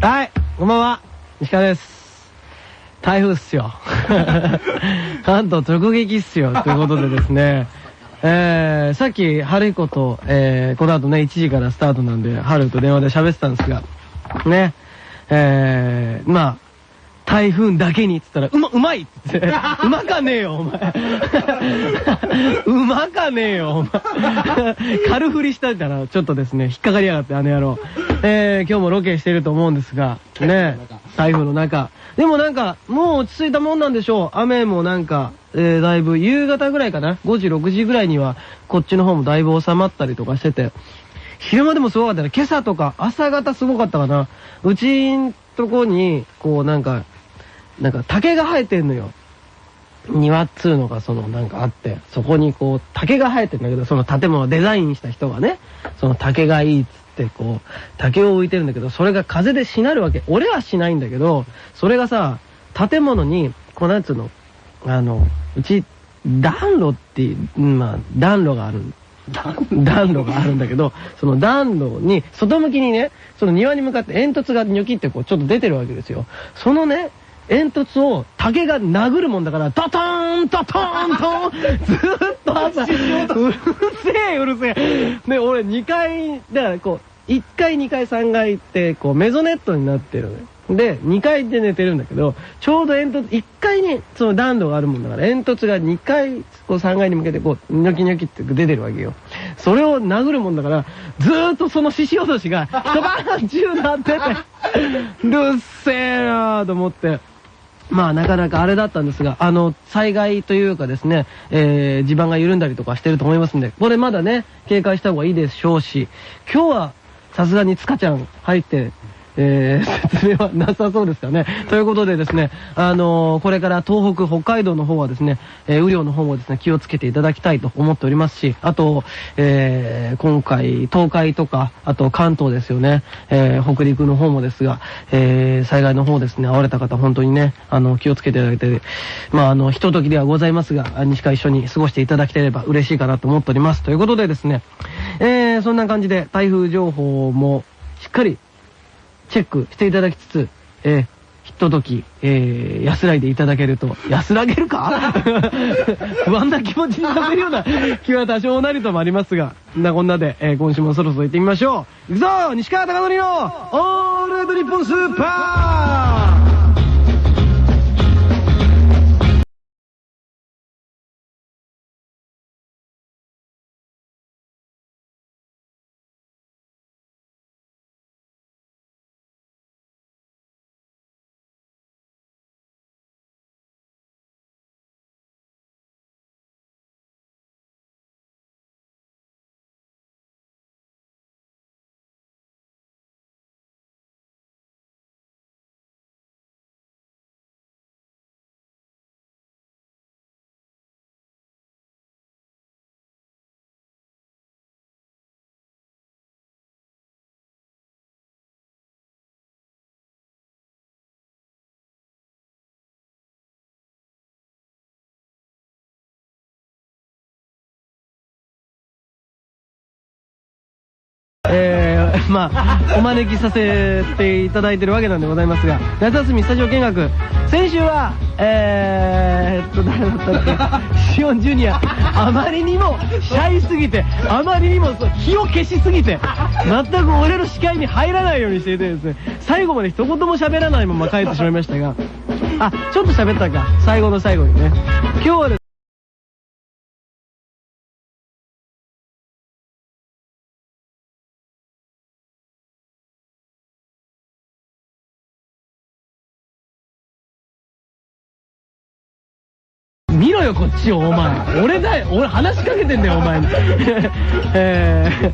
はい、こんばんは。石川です。台風っすよ。関東直撃っすよ。ということでですね、えー、さっき、春彦と、えー、この後ね、1時からスタートなんで、春と電話で喋ってたんですが、ね、えー、まあ、台風だけにっつったら、うま、うまいっつって、うまかねえよ、お前。うまかねえよ、お前。軽振りしたから、ちょっとですね、引っかかりやがって、あの野郎。えー、今日もロケしてると思うんですが、ね、台風の中。でもなんか、もう落ち着いたもんなんでしょう。雨もなんか、えー、だいぶ夕方ぐらいかな。5時、6時ぐらいには、こっちの方もだいぶ収まったりとかしてて、昼間でもすごかったね。今朝とか、朝方すごかったかな。うちんとこに、こうなんか、なんか竹が生えてんのよ。庭っつうのがそのなんかあって、そこにこう竹が生えてんだけど、その建物をデザインした人がね、その竹がいいっつってこう、竹を置いてるんだけど、それが風でしなるわけ。俺はしないんだけど、それがさ、建物に、こうなんつうの、あの、うち、暖炉って、まあ、暖炉がある。暖炉があるんだけど、その暖炉に、外向きにね、その庭に向かって煙突がニョキってこうちょっと出てるわけですよ。そのね、煙突を竹が殴るもんだから、ドトーン、ドトーン、トーン、ずーっと朝、うるせえ、うるせえ。で、俺2階、だからこう、1階、2階、3階って、こう、メゾネットになってるのよ。で、2階で寝てるんだけど、ちょうど煙突、1階にその暖炉があるもんだから、煙突が2階、こう3階に向けてこう、ニョキニョキって出てるわけよ。それを殴るもんだから、ずーっとその獅子落としが、一晩中なってて、うっせえなーと思って。まあなかなかあれだったんですが、あの、災害というかですね、えー、地盤が緩んだりとかしてると思いますんで、これまだね、警戒した方がいいでしょうし、今日はさすがに塚ちゃん入って、えー、説明はなさそうですかね。ということでですね、あのーこれから東北、北海道の方はですね、えー雨量の方もですね、気をつけていただきたいと思っておりますし、あと、えー今回、東海とか、あと関東ですよね、えー北陸の方もですが、えー災害の方ですね、遭われた方、本当にね、あの、気をつけていただいて、まあ、あの、ひとときではございますが、西川一緒に過ごしていただければ嬉しいかなと思っております。ということでですね、えーそんな感じで、台風情報もしっかりチェックしていただきつつ、えー、ひととき、えー、安らいでいただけると、安らげるか？不安な気持ちにさせるような気は多少なりともありますが、なこんなで、えー今週もそろそろ行ってみましょう。行くぞ！西川貴教のオールナイトニッポンスーパーえー、まあ、お招きさせていただいてるわけなんでございますが、夏休みスタジオ見学、先週は、えーっと、誰だったっけ、シオンジュニア、あまりにもシャイすぎて、あまりにもそう気を消しすぎて、全く俺の視界に入らないようにしていてですね、最後まで一言も喋らないまま帰ってしまいましたが、あ、ちょっと喋ったか、最後の最後にね。今日はですねお前。俺だよ。俺話しかけてんだよお前に。えー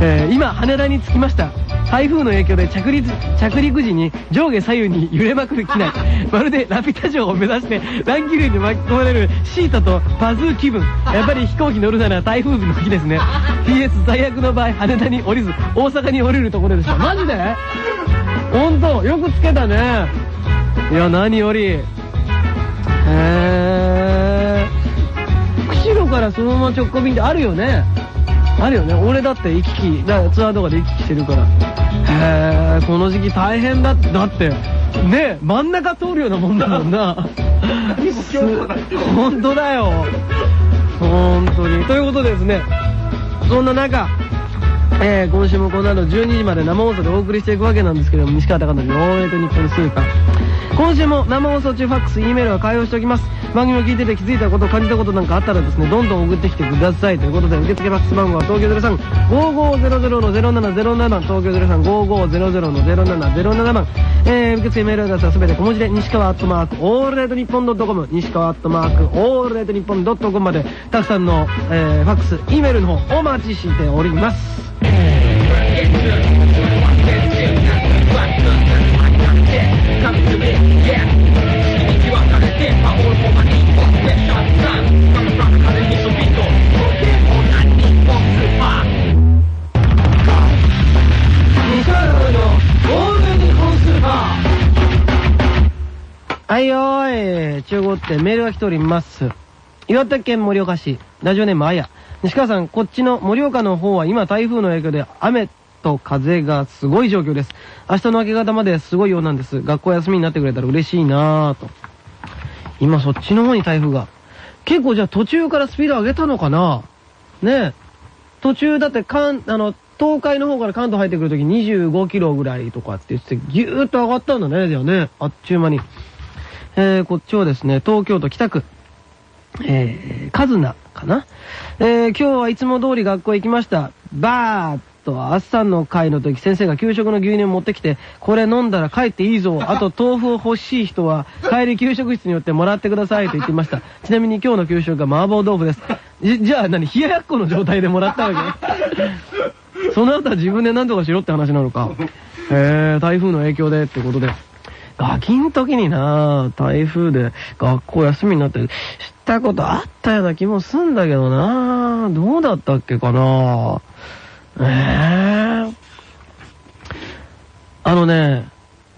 えー今羽田に着きました。台風の影響で着陸着陸時に上下左右に揺れまくる機内。まるでラピュタ城を目指して乱気流に巻き込まれるシータとパズー気分。やっぱり飛行機乗るなら台風の日ですね。PS 最悪の場合羽田に降りず大阪に降りるところでしたマジで？本当よくつけたね。いや何より。からそのまま直行便ってあるよね。あるよね。俺だって行き来だツアーとかで行き来してるから。へえこの時期大変だ。ってだってね真ん中通るようなもんだもんな。本当だよ。本当に。ということでですねそんな中えー、今週もこの後12時まで生放送でお送りしていくわけなんですけども西川貴教の「オールナイトニッポンスーパー」今週も生放送中ファックス E メールは開放しておきます番組を聞いてて気づいたこと感じたことなんかあったらですねどんどん送ってきてください。ということで受付ファックス番号は東京035500-0707東京035500-0707番えー、受付メールアドレスはすべて小文字で西川アットマークオールナイトニッポンドットコム西川アットマークオールナイトニッポンドットコムまでたくさんの、えー、ファックス E メールの方お待ちしております。はいよーい、中国ってメールが来ております。岩手県盛岡市、ラジオネームあや。西川さん、こっちの盛岡の方は今台風の影響で雨と風がすごい状況です。明日の明け方まですごいようなんです。学校休みになってくれたら嬉しいなぁと。今そっちの方に台風が。結構じゃあ途中からスピード上げたのかな？ねえ。途中だって関、あの、東海の方から関東入ってくるとき25キロぐらいとかって言ってギューッと上がったんだね、じゃあね。あっちゅう間に。えー、こっちはですね、東京都北区。えー、カズナかな？えー、今日はいつも通り学校行きました。バーッと朝の会の時先生が給食の牛乳持ってきて、これ飲んだら帰っていいぞ。あと豆腐を欲しい人は 帰り給食室によってもらってくださいと言っていました。ちなみに今日の給食が麻婆豆腐です。じじゃあ何？冷ややっこの状態でもらったわけ？その後は自分で何とかしろって話なのか。へえ、台風の影響でってことで。ガキん時にな台風で学校休みになって知ったことあったような気もすんだけどなどうだったっけかなええあのね、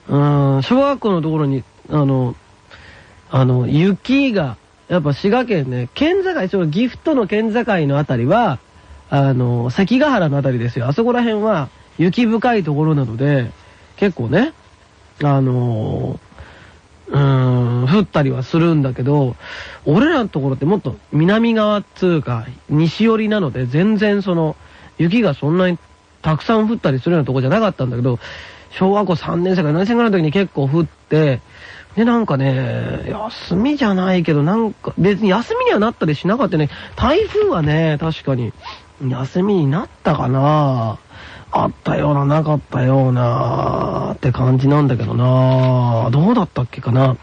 うん、小学校のところに、あの、あの、雪が、やっぱ滋賀県ね、県境、ちょうど岐阜との県境のあたりは、あの、関ヶ原のあたりですよ。あそこら辺は雪深いところなので、結構ね、あのうん、降ったりはするんだけど、俺らのところってもっと南側っつうか、西寄りなので、全然その、雪がそんなにたくさん降ったりするようなとこじゃなかったんだけど、小学校3年生か4年生ぐらいの時に結構降って、で、なんかね、休みじゃないけど、なんか、別に休みにはなったりしなかったね。台風はね、確かに、休みになったかな。あったような、なかったような、って感じなんだけどな。どうだったっけかな。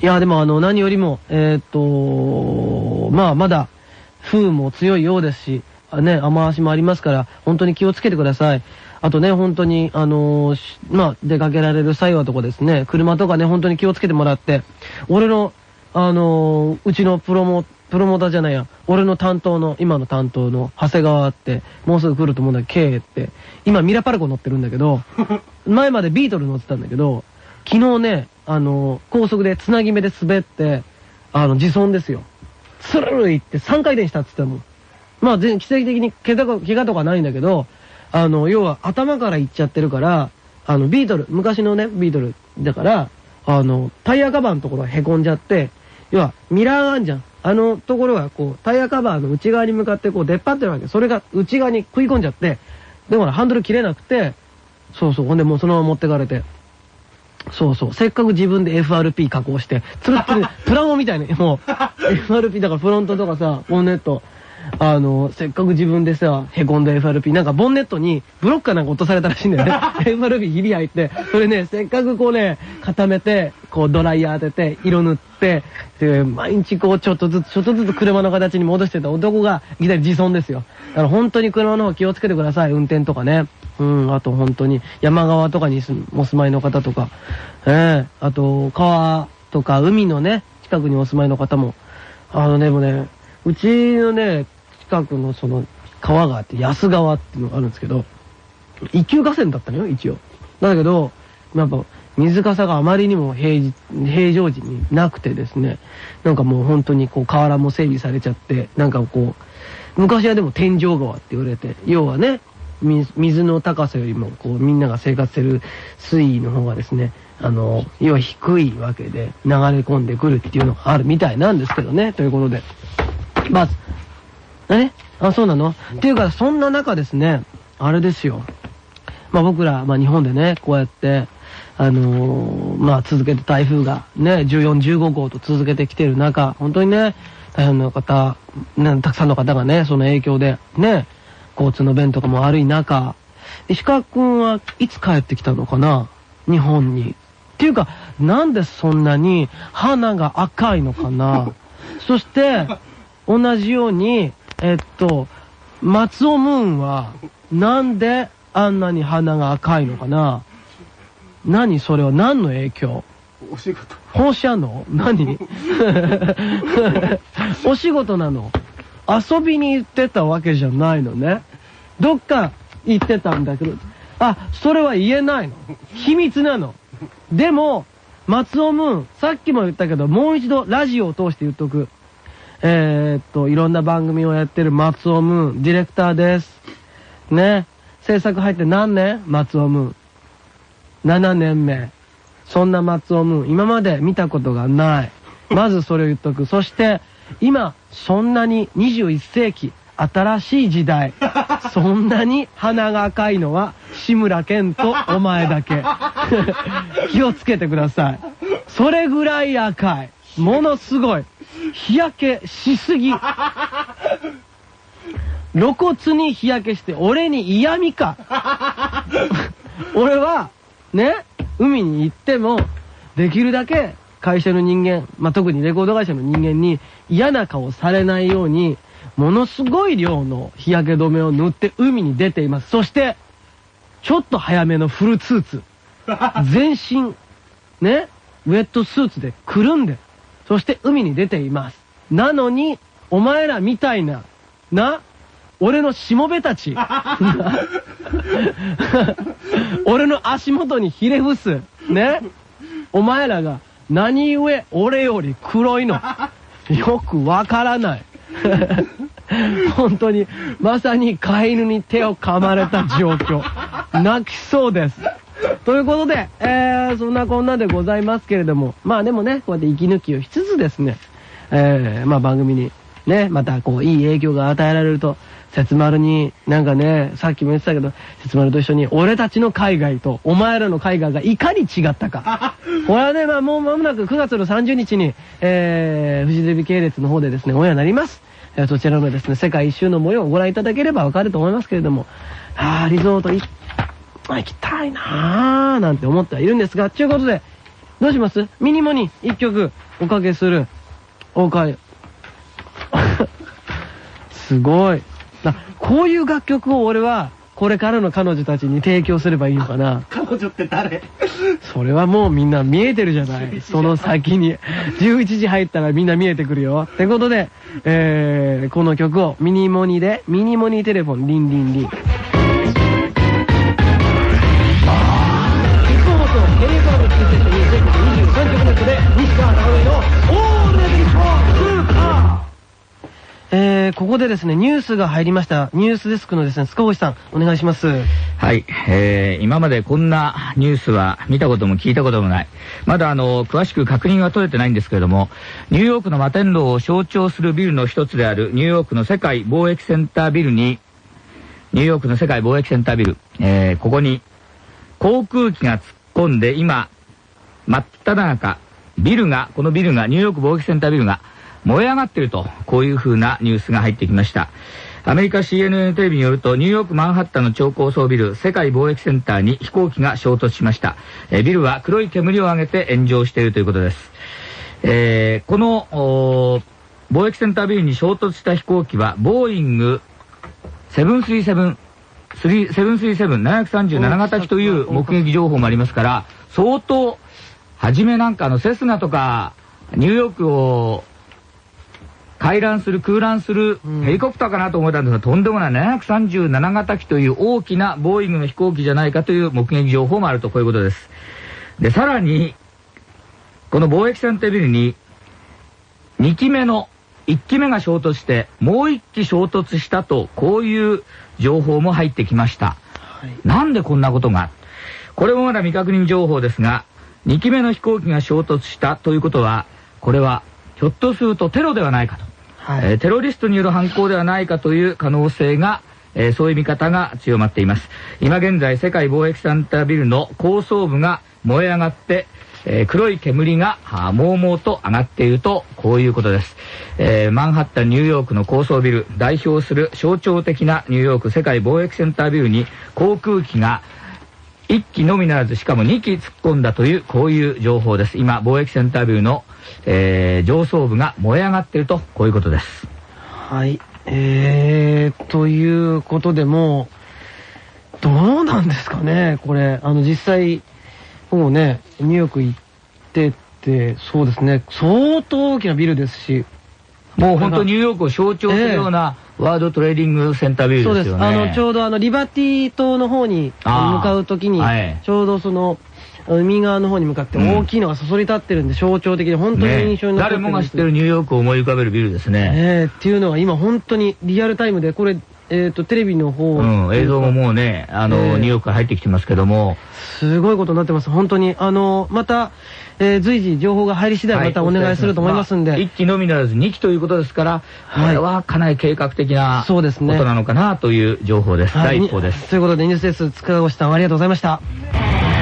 いや、でもあの、何よりも、えーっと、まあ、まだ、風も強いようですし、ね、雨足もありますから、本当に気をつけてください。あとね、本当に、あのーしまあ、出かけられる際はとこですね、車とかね、本当に気をつけてもらって、俺の、あのーうちのプロモ、プロモーターじゃないや、俺の担当の、今の担当の長谷川って、もうすぐ来ると思うんだけど、K って、今ミラパルコ乗ってるんだけど、前までビートル乗ってたんだけど、昨日ね、あのー高速でつなぎ目で滑って、あの、自損ですよ。スルルいって3回転したって言ってたもん。まあ、全奇跡的に怪我怪我とかないんだけど、あの、要は頭からいっちゃってるから、あの、ビートル、昔のね、ビートルだから、あの、タイヤカバーのところが凹んじゃって、要は、ミラーがあんじゃん。あのところが、こう、タイヤカバーの内側に向かって、こう、出っ張ってるわけ。それが内側に食い込んじゃって、でもハンドル切れなくて、そうそう、ほんでもうそのまま持ってかれて。そうそう。せっかく自分で FRP 加工して、つるつる、プラモみたいに、もう、FRP だからフロントとかさ、ボンネット、あの、せっかく自分でさ、へこんだ FRP、なんかボンネットにブロックかなんか落とされたらしいんだよね。FRP ひび入って、それね、せっかくこうね、固めて、こうドライヤー当てて、色塗って、で、毎日こうちょっとずつ、ちょっとずつ車の形に戻してた男が、いきなり自損ですよ。だから本当に車の方気をつけてください、運転とかね。うん、あと本当に山側とかにお住まいの方とか、ええあと川とか海のね、近くにお住まいの方も、あのね、もうね、うちのね、近くのその川があって、安川っていうのがあるんですけど、一級河川だったのよ、一応。だけど、やっぱ、水かさがあまりにも平時平常時になくてですね、なんかもう本当にこう河原も整備されちゃって、なんかこう、昔はでも天井川って言われて、要はね、水の高さよりも、こう、みんなが生活してる水位の方がですね、あの、要は低いわけで流れ込んでくるっていうのがあるみたいなんですけどね、ということで。まず、え？あ、そうなの？っていうか、そんな中ですね、あれですよ。まあ僕ら、まあ日本でね、こうやって、あのー、まあ続けて台風がね、14、15号と続けてきてる中、本当にね、大変な方、ね、たくさんの方がね、その影響で、ね、交通の便とかも悪い中、石川くんはいつ帰ってきたのかな？日本に。っていうか、なんでそんなに鼻が赤いのかな？そして、同じように、えっと、松尾ムーンは、なんであんなに鼻が赤いのかな？何それは？何の影響？お仕事。放射能？何？お仕事なの？遊びに行ってたわけじゃないのね？どっか行ってたんだけど、あ、それは言えないの。秘密なの。でも、松尾ムーン、さっきも言ったけど、もう一度ラジオを通して言っとく。えー、っと、いろんな番組をやってる松尾ムーン、ディレクターです。ね。制作入って何年？松尾ムーン。7年目。そんな松尾ムーン、今まで見たことがない。まずそれを言っとく。そして、今、そんなに21世紀、新しい時代、そんなに鼻が赤いのは志村けんとお前だけ。気をつけてください。それぐらい赤い。ものすごい。日焼けしすぎ。露骨に日焼けして俺に嫌味か。俺は、ね、海に行っても、できるだけ会社の人間、まあ、特にレコード会社の人間に嫌な顔されないように、ものすごい量の日焼け止めを塗って海に出ています。そして、ちょっと早めのフルツーツ。全身、ね、ウェットスーツでくるんで、そして海に出ています。なのに、お前らみたいな、な、俺のしもべたち。俺の足元にひれ伏す。ね。お前らが何故俺より黒いの？よくわからない。本当に、まさに飼い犬に手を噛まれた状況。泣きそうです。ということで、えー、そんなこんなでございますけれども、まあでもね、こうやって息抜きをしつつですね、えー、まあ番組にね、またこう、いい影響が与えられると、節丸に、なんかね、さっきも言ってたけど、節丸と一緒に、俺たちの海外と、お前らの海外がいかに違ったか。これはね、まあもう間もなく9月の30日に、えー、フジテレビ系列の方でですね、オンエアになります。えー、そちらのですね、世界一周の模様をご覧いただければわかると思いますけれども、あー、リゾート行行きたいなーなんて思ってはいるんですが、ということで、どうします？ミニモに一曲おかけする。おかえ。すごい。こういう楽曲を俺は、これからの彼女たちに提供すればいいのかな。彼女って誰？それはもうみんな見えてるじゃない。その先に。11時入ったらみんな見えてくるよ。ってことで、えー、この曲をミニモニで、ミニモニテレフォン、リンリンリン。えー、ここでですね、ニュースが入りました。ニュースデスクのですね、塚越さん、お願いします。はい、えー、今までこんなニュースは見たことも聞いたこともない。まだあの、詳しく確認は取れてないんですけれども、ニューヨークの摩天楼を象徴するビルの一つであるニューヨークの世界貿易センタービルに、ニューヨークの世界貿易センタービル、えー、ここに航空機が突っ込んで今、真っ只中、ビルが、このビルが、ニューヨーク貿易センタービルが、燃え上がっていると、こういうふうなニュースが入ってきました。アメリカ CNN テレビによると、ニューヨークマンハッタンの超高層ビル、世界貿易センターに飛行機が衝突しました。えビルは黒い煙を上げて炎上しているということです。えー、この、貿易センタービルに衝突した飛行機は、ボーイング737、737-737型機という目撃情報もありますから、相当、はじめなんかのセスナとか、ニューヨークを回覧する、空欄するヘリコプターかなと思ったんですが、とんでもない737型機という大きなボーイングの飛行機じゃないかという目撃情報もあるとこういうことです。で、さらに、この貿易センタービルに、2機目の1機目が衝突してもう1機衝突したとこういう情報も入ってきました、はい。なんでこんなことが？これもまだ未確認情報ですが2機目の飛行機が衝突したということはこれはひょっとするとテロではないかと、はい。えテロリストによる犯行ではないかという可能性が、えーそういう見方が強まっています今現在世界貿易センタービルの高層部が燃え上がってえー黒い煙がもうもうと上がっているとこういうことです、えーマンハッタンニューヨークの高層ビル代表する象徴的なニューヨーク世界貿易センタービルに航空機が1機のみならずしかも2機突っ込んだというこういう情報です。今貿易センタービルの、えー上層部が燃え上がっているとこういうことです。はい。えー、ということでもう、どうなんですかね、これ。あの、実際、もうね、ニューヨーク行ってって、そうですね、相当大きなビルですし、もう本当ニューヨークを象徴するようなワールドトレーディングセンタービルそうです。ですよね。あの、ちょうどあの、リバティ島の方に向かうときにはい、ちょうどその、海側の方に向かってうん大きいのがそそり立ってるんで、象徴的で本当に印象に残って誰もが知ってるニューヨークを思い浮かべるビルですね。えーっていうのは今本当にリアルタイムで、これ、えっ、と、テレビの方、うん、映像ももうね、あの、ええニューヨークから入ってきてますけども、すごいことになってます。本当に。あの、また、えー随時情報が入り次第またお願いすると思いますんで。1機のみならず2機ということですから、はいこれはかなり計画的なことなのかなという情報です。はい第一報です。ということで、ニュースです。塚越さん、ありがとうございました。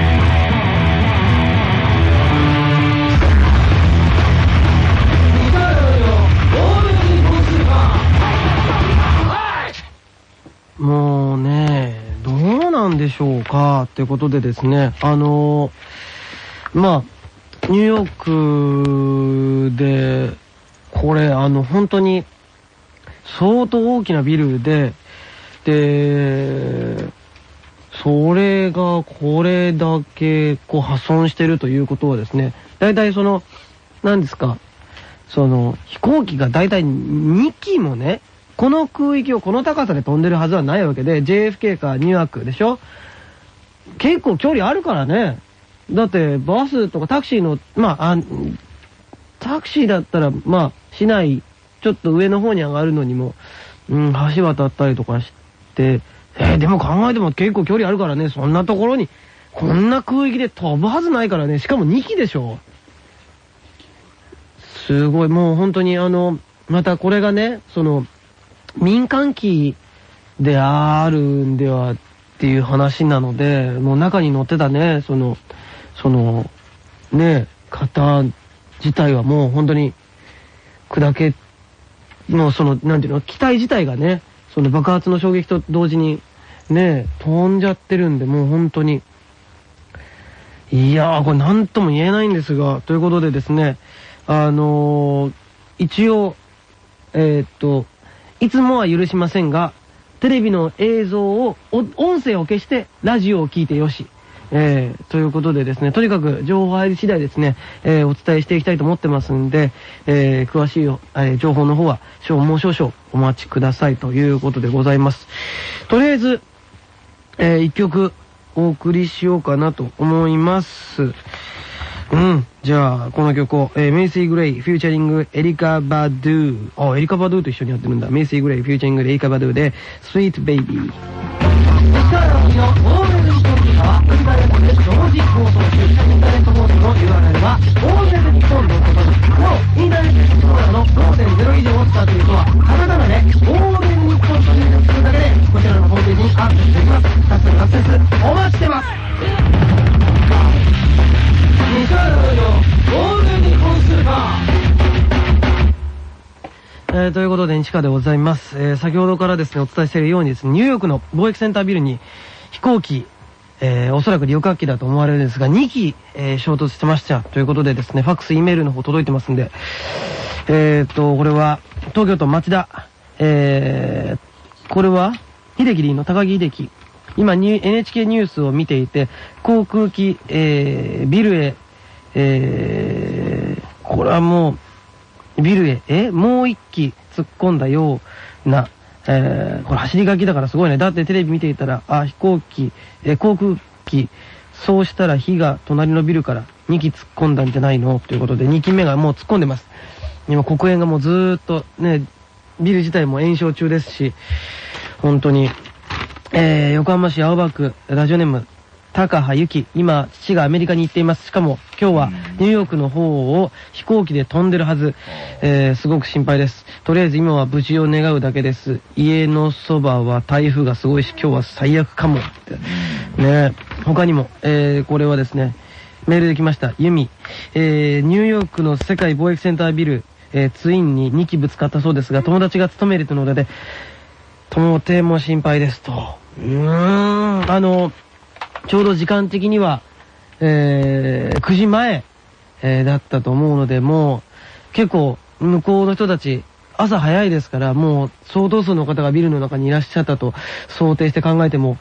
もうね、どうなんでしょうかってことでですね、あのまあ、ニューヨークで、これ、あの、本当に、相当大きなビルで、で、それがこれだけこう破損してるということはですね、大体その、何ですか、その飛行機が大体2機もね、この空域をこの高さで飛んでるはずはないわけで、JFK かニューヨークでしょ？結構距離あるからね。だってバスとかタクシーの、まあ、あタクシーだったら、まあ、市内、ちょっと上の方に上がるのにも、うん、橋渡ったりとかして、えーでも考えても結構距離あるからね、そんなところに、こんな空域で飛ぶはずないからね、しかも2機でしょ？すごい、もう本当にあの、またこれがね、その、民間機であるんではっていう話なので、もう中に乗ってたね、その、その、ね、方自体はもう本当に砕け、もうその、なんていうの、機体自体がね、その爆発の衝撃と同時に、ね、飛んじゃってるんで、もう本当に、いやー、これ何とも言えないんですが、ということでですね、あのー一応、えーっと、いつもは許しませんが、テレビの映像を、音声を消して、ラジオを聞いてよし。えーということでですね、とにかく情報入り次第ですね、えーお伝えしていきたいと思ってますんで、えー詳しい、えー情報の方は、もう少々お待ちくださいということでございます。とりあえず、えー一曲お送りしようかなと思います。うん。じゃあ、この曲を、えーメイシー・グレイ、フューチャリング、エリカ・バドゥ。あ、エリカ・バドゥと一緒にやってるんだ。メイシー・グレイ、フューチャリング、エリカ・バドゥで、スイート・ベイビー。西川のオールナイトニッポンは、インターネットで同時放送中、インターネット放送の URL は、オールナイトニッポンドットコムです。なお、インターネット放送の5.0以上を使っている人は、カタカナで、オールナイトニッポンと入力するだけで、こちらのホームページにアクセスできます。早速アクセス、お待ちしてます。えーということで、西川でございます。えー先ほどからですね、お伝えしているようにですね、ニューヨークの貿易センタービルに飛行機、えーおそらく旅客機だと思われるんですが、2機、えー衝突してました。ということでですね、ファックス、E メールの方届いてますんで、えーと、これは、東京都町田、えー、これは、秀樹でいいの高木秀樹。今 NHK ニュースを見ていて、航空機、えー、ビルへ、えー、これはもう、ビルへ、えもう一機突っ込んだような、えー、これ走り書きだからすごいね。だってテレビ見ていたら、あ、飛行機、えー航空機、そうしたら火が隣のビルから2機突っ込んだんじゃないの？ということで、2機目がもう突っ込んでます。今黒煙がもうずーっとね、ビル自体も延焼中ですし、本当に、えー、横浜市青葉区、ラジオネーム、高羽由紀、今、父がアメリカに行っています。しかも、今日はニューヨークの方を飛行機で飛んでるはず。えー、すごく心配です。とりあえず今は無事を願うだけです。家のそばは台風がすごいし、今日は最悪かも。ってね他にも、えー、これはですね、メールできました。ユミ。えー、ニューヨークの世界貿易センタービル、えー、ツインに2機ぶつかったそうですが、友達が勤めるというので、とても心配ですと。うーん、あの、ちょうど時間的には、えー、9時前、えーだったと思うので、もう、結構、向こうの人たち、朝早いですから、もう、相当数の方がビルの中にいらっしゃったと想定して考えても、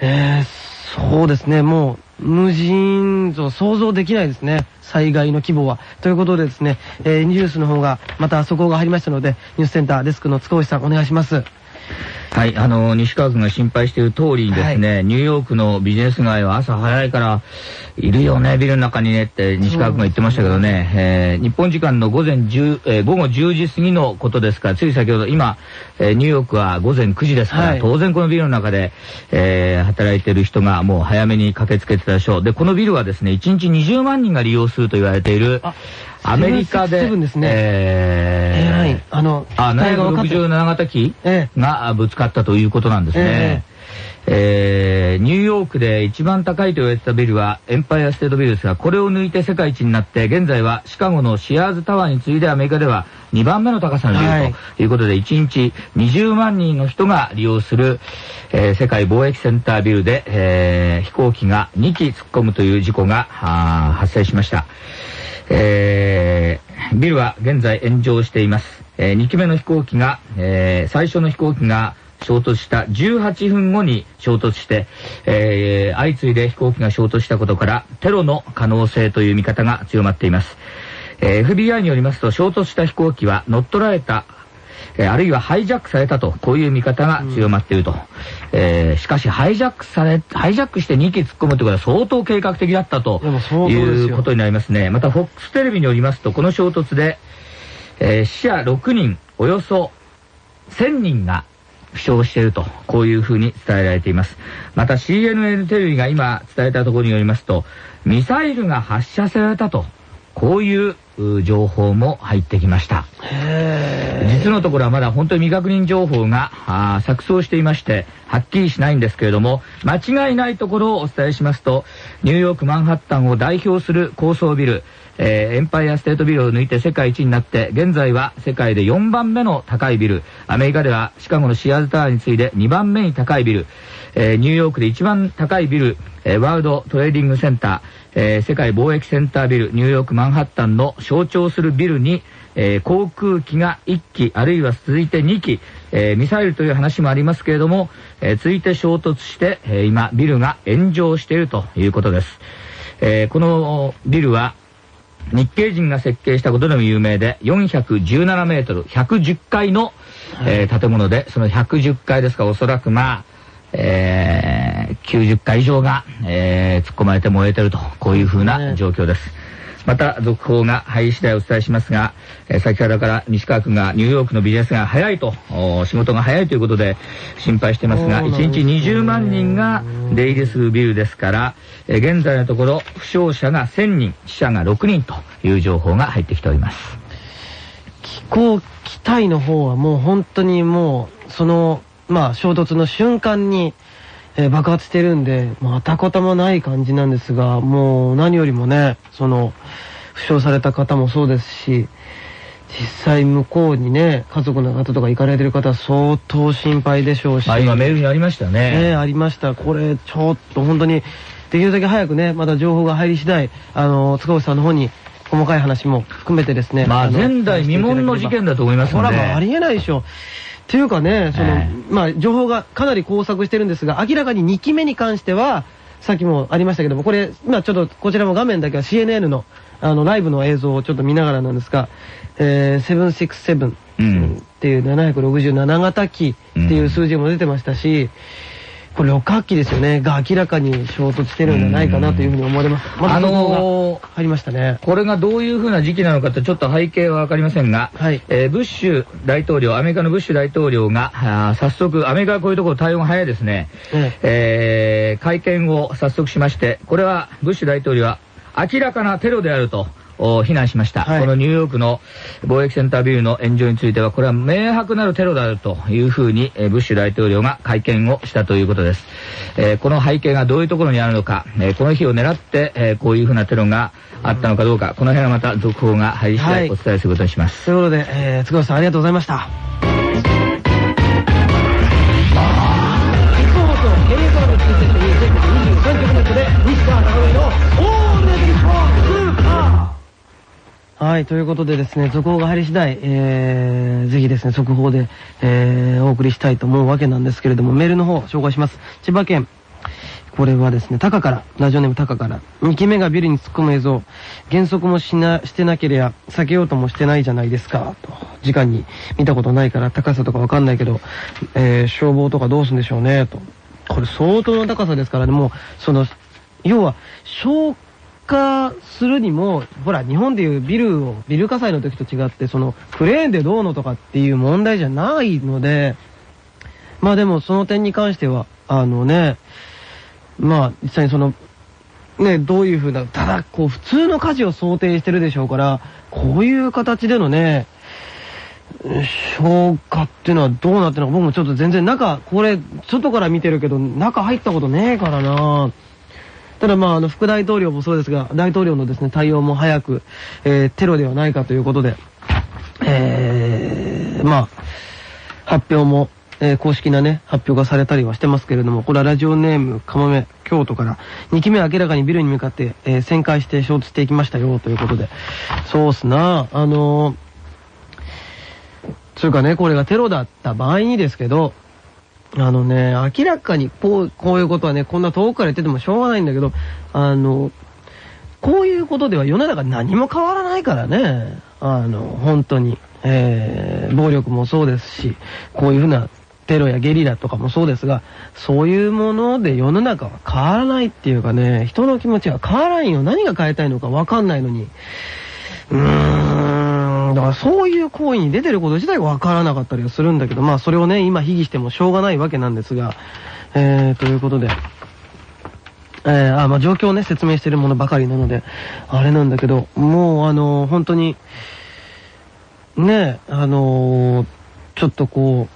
えー、そうですね、もう、無人と想像できないですね。災害の規模は。ということでですね、えーニュースの方が、また速報が入りましたので、ニュースセンターデスクの塚越さん、お願いします。はい、あの、西川君が心配している通りにですね、ニューヨークのビジネス街は朝早いから、いるよね、ビルの中にねって西川君が言ってましたけどね、えー日本時間の午前10、えー午後10時過ぎのことですから、つい先ほど、今、えーニューヨークは午前9時ですから、はい。当然このビルの中で、えー働いている人がもう早めに駆けつけてたでしょう。で、このビルはですね、1日20万人が利用すると言われている、あアメリカで、ね。えーえらい、あの、あ、機体が分かってる。767型機えがあぶつかったということなんですね。えーニューヨークで一番高いと言われてたビルはエンパイアステートビルですが、これを抜いて世界一になって、現在はシカゴのシアーズタワーに次いでアメリカでは2番目の高さのビルはいということで、1日20万人の人が利用する、えー世界貿易センタービルで、えー飛行機が2機突っ込むという事故が発生しました。えービルは現在炎上しています。え2機目の飛行機が、えー最初の飛行機が衝突した18分後に衝突して、えー相次いで飛行機が衝突したことから、テロの可能性という見方が強まっています。えー FBI によりますと、衝突した飛行機は乗っ取られたえーあるいはハイジャックされたと、こういう見方が強まっていると。えーしかし、ハイジャックされ、ハイジャックして2機突っ込むということは相当計画的だったということになりますね。また、FOX テレビによりますと、この衝突で、えー死者6人、およそ1000人が負傷していると、こういうふうに伝えられています。また CNN テレビが今伝えたところによりますと、ミサイルが発射されたと、こういうう情報も入ってきました。へ実のところはまだ本当に未確認情報が錯綜していまして、はっきりしないんですけれども、間違いないところをお伝えしますと、ニューヨーク・マンハッタンを代表する高層ビル、えーエンパイアステートビルを抜いて世界一になって、現在は世界で4番目の高いビル、アメリカではシカゴのシアーズタワーに次いで2番目に高いビル、えーニューヨークで一番高いビル、えーワールドトレーディングセンター、えー世界貿易センタービル、ニューヨーク・マンハッタンの象徴するビルに、え航空機が1機、あるいは続いて2機、えミサイルという話もありますけれども、え続いて衝突して、え今、ビルが炎上しているということです。えこのビルは、日系人が設計したことでも有名で、417メートル、110階の、えー建物で、その110階ですから、おそらくまあ、えー90階以上が、えー突っ込まれて燃えてると、こういうふうな状況です。また、続報が入り次第お伝えしますが、えー先ほどから西川君がニューヨークのビジネスが早いと、お仕事が早いということで心配してますが、そうなんです1日よね20万人が出入りするビルですから、えー現在のところ負傷者が1000人、死者が6人という情報が入ってきております。飛行機体の方はもう本当にもう、その、まあ衝突の瞬間に、えー爆発してるんで、またこともない感じなんですが、もう何よりもね、その、負傷された方もそうですし、実際向こうにね、家族の方とか行かれてる方は相当心配でしょうし、あ今メールにありましたね。ねありました。これ、ちょっと本当に、できるだけ早くね、まだ情報が入り次第、あの、塚越さんの方に、細かい話も含めてですね。まあの前代未聞の事件だと思いますのでほら、ありえないでしょ。っていうかね、その、えまあ、情報がかなり交錯してるんですが、明らかに2期目に関しては、さっきもありましたけども、これ、今ちょっとこちらも画面だけは CNN の、あの、ライブの映像をちょっと見ながらなんですが、えー、767うん。っていう767型機っていう数字も出てましたし、これ6発機ですよね、が明らかに衝突してるんじゃないかなというふうに思われます。まあのが入りましたね。これがどういうふうな時期なのかとちょっと背景はわかりませんが、はいえーブッシュ大統領、アメリカのブッシュ大統領が、あー早速、アメリカはこういうところ対応が早いですね、ええー会見を早速しまして、これはブッシュ大統領は明らかなテロであると。お非難しました、はいこのニューヨークの貿易センタービルの炎上については、これは明白なるテロであるというふうに、えーブッシュ大統領が会見をしたということです。えーこの背景がどういうところにあるのか、えーこの日を狙って、えーこういうふうなテロがあったのかどうか、この辺はまた続報が入り次第はいお伝えすることにします。ということで、えー、塚越さんありがとうございました。はい、ということでですね、続報が入り次第、えー、ぜひですね、速報で、えー、お送りしたいと思うわけなんですけれども、メールの方を紹介します。千葉県、これはですね、タカから、ラジオネームタカから、2機目がビルに突っ込む映像、減速もしな、してなければ、避けようともしてないじゃないですか、と。時間に見たことないから高さとかわかんないけど、えー、消防とかどうすんでしょうね、と。これ相当な高さですからね、もう、その、要は、消火するにも、ほら、日本でいうビルを、ビル火災の時と違って、その、クレーンでどうのとかっていう問題じゃないので、まあでもその点に関しては、あのね、まあ実際にその、ね、どういうふうな、ただ、こう、普通の火事を想定してるでしょうから、こういう形でのね、消火っていうのはどうなってるのか、僕もちょっと全然中、これ、外から見てるけど、中入ったことねえからな。ぁただまあ、あの、副大統領もそうですが、大統領のですね、対応も早く、えーテロではないかということで、えー、まあ、発表も、えー公式なね、発表がされたりはしてますけれども、これはラジオネーム、かもめ、京都から、2機目明らかにビルに向かって、えー旋回して衝突していきましたよ、ということで。そうっすな、あのー、つうかね、これがテロだった場合にですけど、あのね、明らかにこう、こういうことはね、こんな遠くから言っててもしょうがないんだけど、あの、こういうことでは世の中何も変わらないからね。あの、本当に。えー、暴力もそうですし、こういうふうなテロやゲリラとかもそうですが、そういうもので世の中は変わらないっていうかね、人の気持ちは変わらんよ。何が変えたいのかわかんないのに。うーん、だからそういう行為に出てること自体がわからなかったりはするんだけど、まあそれをね、今、非議してもしょうがないわけなんですが、えー、ということで、えー、あ、まあ状況をね、説明してるものばかりなので、あれなんだけど、もうあの本当に、ね、あのーちょっとこ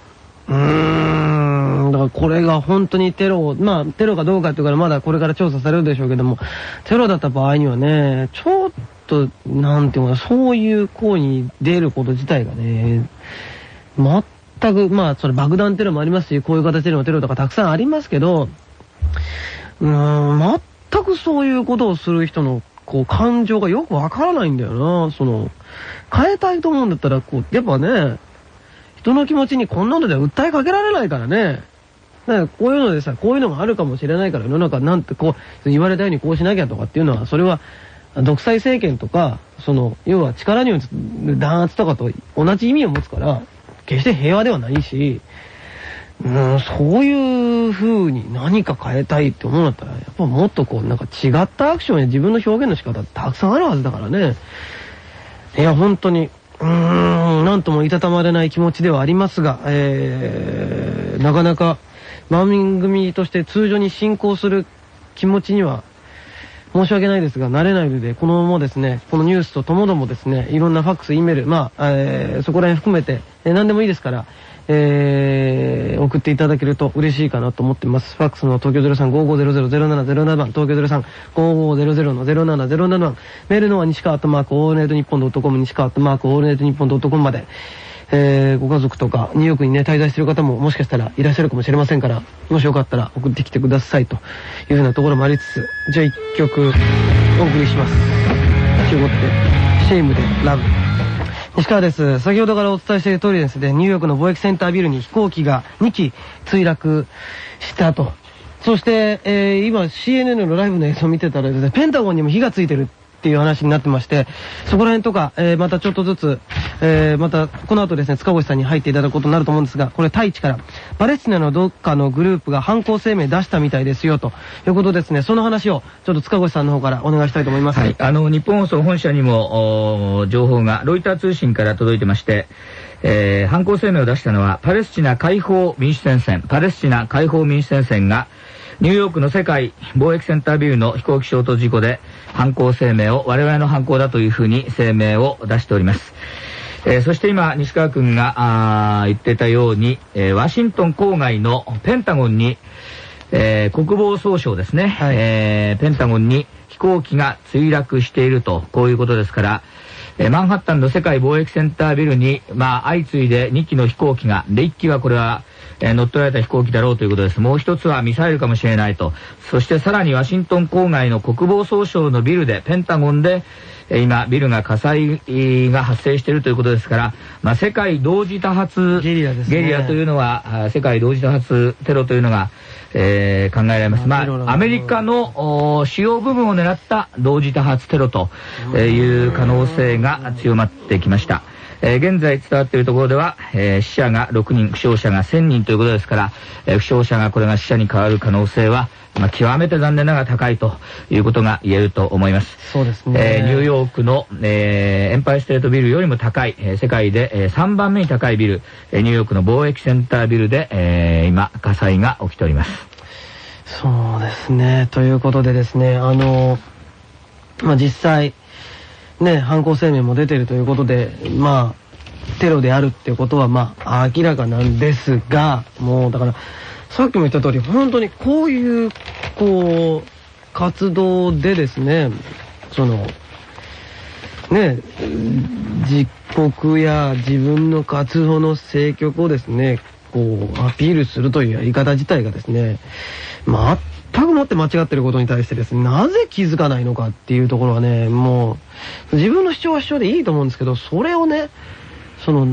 う、うーん、だからこれが本当にテロ、まあテロかどうかっていうからまだこれから調査されるでしょうけども、テロだった場合にはね、ちょっと、なんていうか、そういう行為に出ること自体がね、全く、まあそれ爆弾テロもありますし、こういう形でのテロとかたくさんありますけど、うーん、全くそういうことをする人の、こう、感情がよくわからないんだよな。その、変えたいと思うんだったら、こう、やっぱね、人の気持ちにこんなのでは訴えかけられないからね。だからこういうのでさ、こういうのがあるかもしれないから、世の中なんてこう、言われたようにこうしなきゃとかっていうのは、それは、独裁政権とか、その、要は力による弾圧とかと同じ意味を持つから、決して平和ではないし、うん、そういう風に何か変えたいって思うんだったら、やっぱもっとこう、なんか違ったアクションや自分の表現の仕方たくさんあるはずだからね。いや、本当に、うーん、なんともいたたまれない気持ちではありますが、えー、なかなか番組として通常に進行する気持ちには申し訳ないですが、慣れないので、このままですね、このニュースとともどもですね、いろんなファックス、E メール、まあ、えーそこら辺含めて、えー何でもいいですから、えー送っていただけると嬉しいかなと思ってます。ファックスの東京0355000707番、東京035500-0707番、メールのは西川アットマークオールナイトニッポンドットコム、西川アットマークオールナイトニッポンドットコムまで、えーご家族とかニューヨークにね、滞在してる方ももしかしたらいらっしゃるかもしれませんから、もしよかったら送ってきてくださいというふうなところもありつつ、じゃあ一曲お送りします。ということで、シェイムでラブ。西川です。先ほどからお伝えしている通りですね、ニューヨークの貿易センタービルに飛行機が2機墜落したと。そして、えー今 CNN のライブの映像を見てたらですね、ペンタゴンにも火がついてるっていう話になってまして、そこら辺とか、えーまたちょっとずつ、えーまたこの後ですね、塚越さんに入っていただくことになると思うんですが、これ太一から、パレスチナのどっかのグループが犯行声明出したみたいですよ、と。いうことですね、その話をちょっと塚越さんの方からお願いしたいと思います。はい、あの日本放送本社にも情報がロイター通信から届いてまして、えー犯行声明を出したのはパレスチナ解放民主戦線。パレスチナ解放民主戦線がニューヨークの世界貿易センタービルの飛行機衝突事故で犯行声明を我々の犯行だというふうに声明を出しております。えーそして今、西川君が言ってたように、えーワシントン郊外のペンタゴンに、えー国防総省ですね、はいえーペンタゴンに飛行機が墜落していると、こういうことですから、えーマンハッタンの世界貿易センタービルに、まあ、相次いで2機の飛行機が、で、1機はこれは、えー乗っ取られた飛行機だろうということです。もう一つはミサイルかもしれないと。そしてさらにワシントン郊外の国防総省のビルで、ペンタゴンで、えー今、ビルが火災が発生しているということですから、まあ、世界同時多発ゲリラというのは、世界同時多発テロというのが、えー考えられます。ままあアメリカの主要部分を狙った同時多発テロとえーいう可能性が強まってきました。えー現在伝わっているところでは、えー死者が6人、負傷者が1000人ということですから、えー負傷者がこれが死者に変わる可能性は、まあ、極めて残念ながら高いということが言えると思います。そうですね。えーニューヨークの、えーエンパイステートビルよりも高い、えー世界で、え3番目に高いビル、えーニューヨークの貿易センタービルで、えー今、火災が起きております。そうですね。ということでですね、あの、まあ、実際、ね、犯行声明も出てるということで、まあ、テロであるっていうことは、まあ、明らかなんですが、もう、だから、さっきも言った通り、本当にこういう、こう、活動でですね、その、ね、実国や自分の活動の政局をですね、こう、アピールするというやり方自体がですね、全くもって間違ってることに対してですね、なぜ気づかないのかっていうところはね、もう、自分の主張は主張でいいと思うんですけど、それをね、その、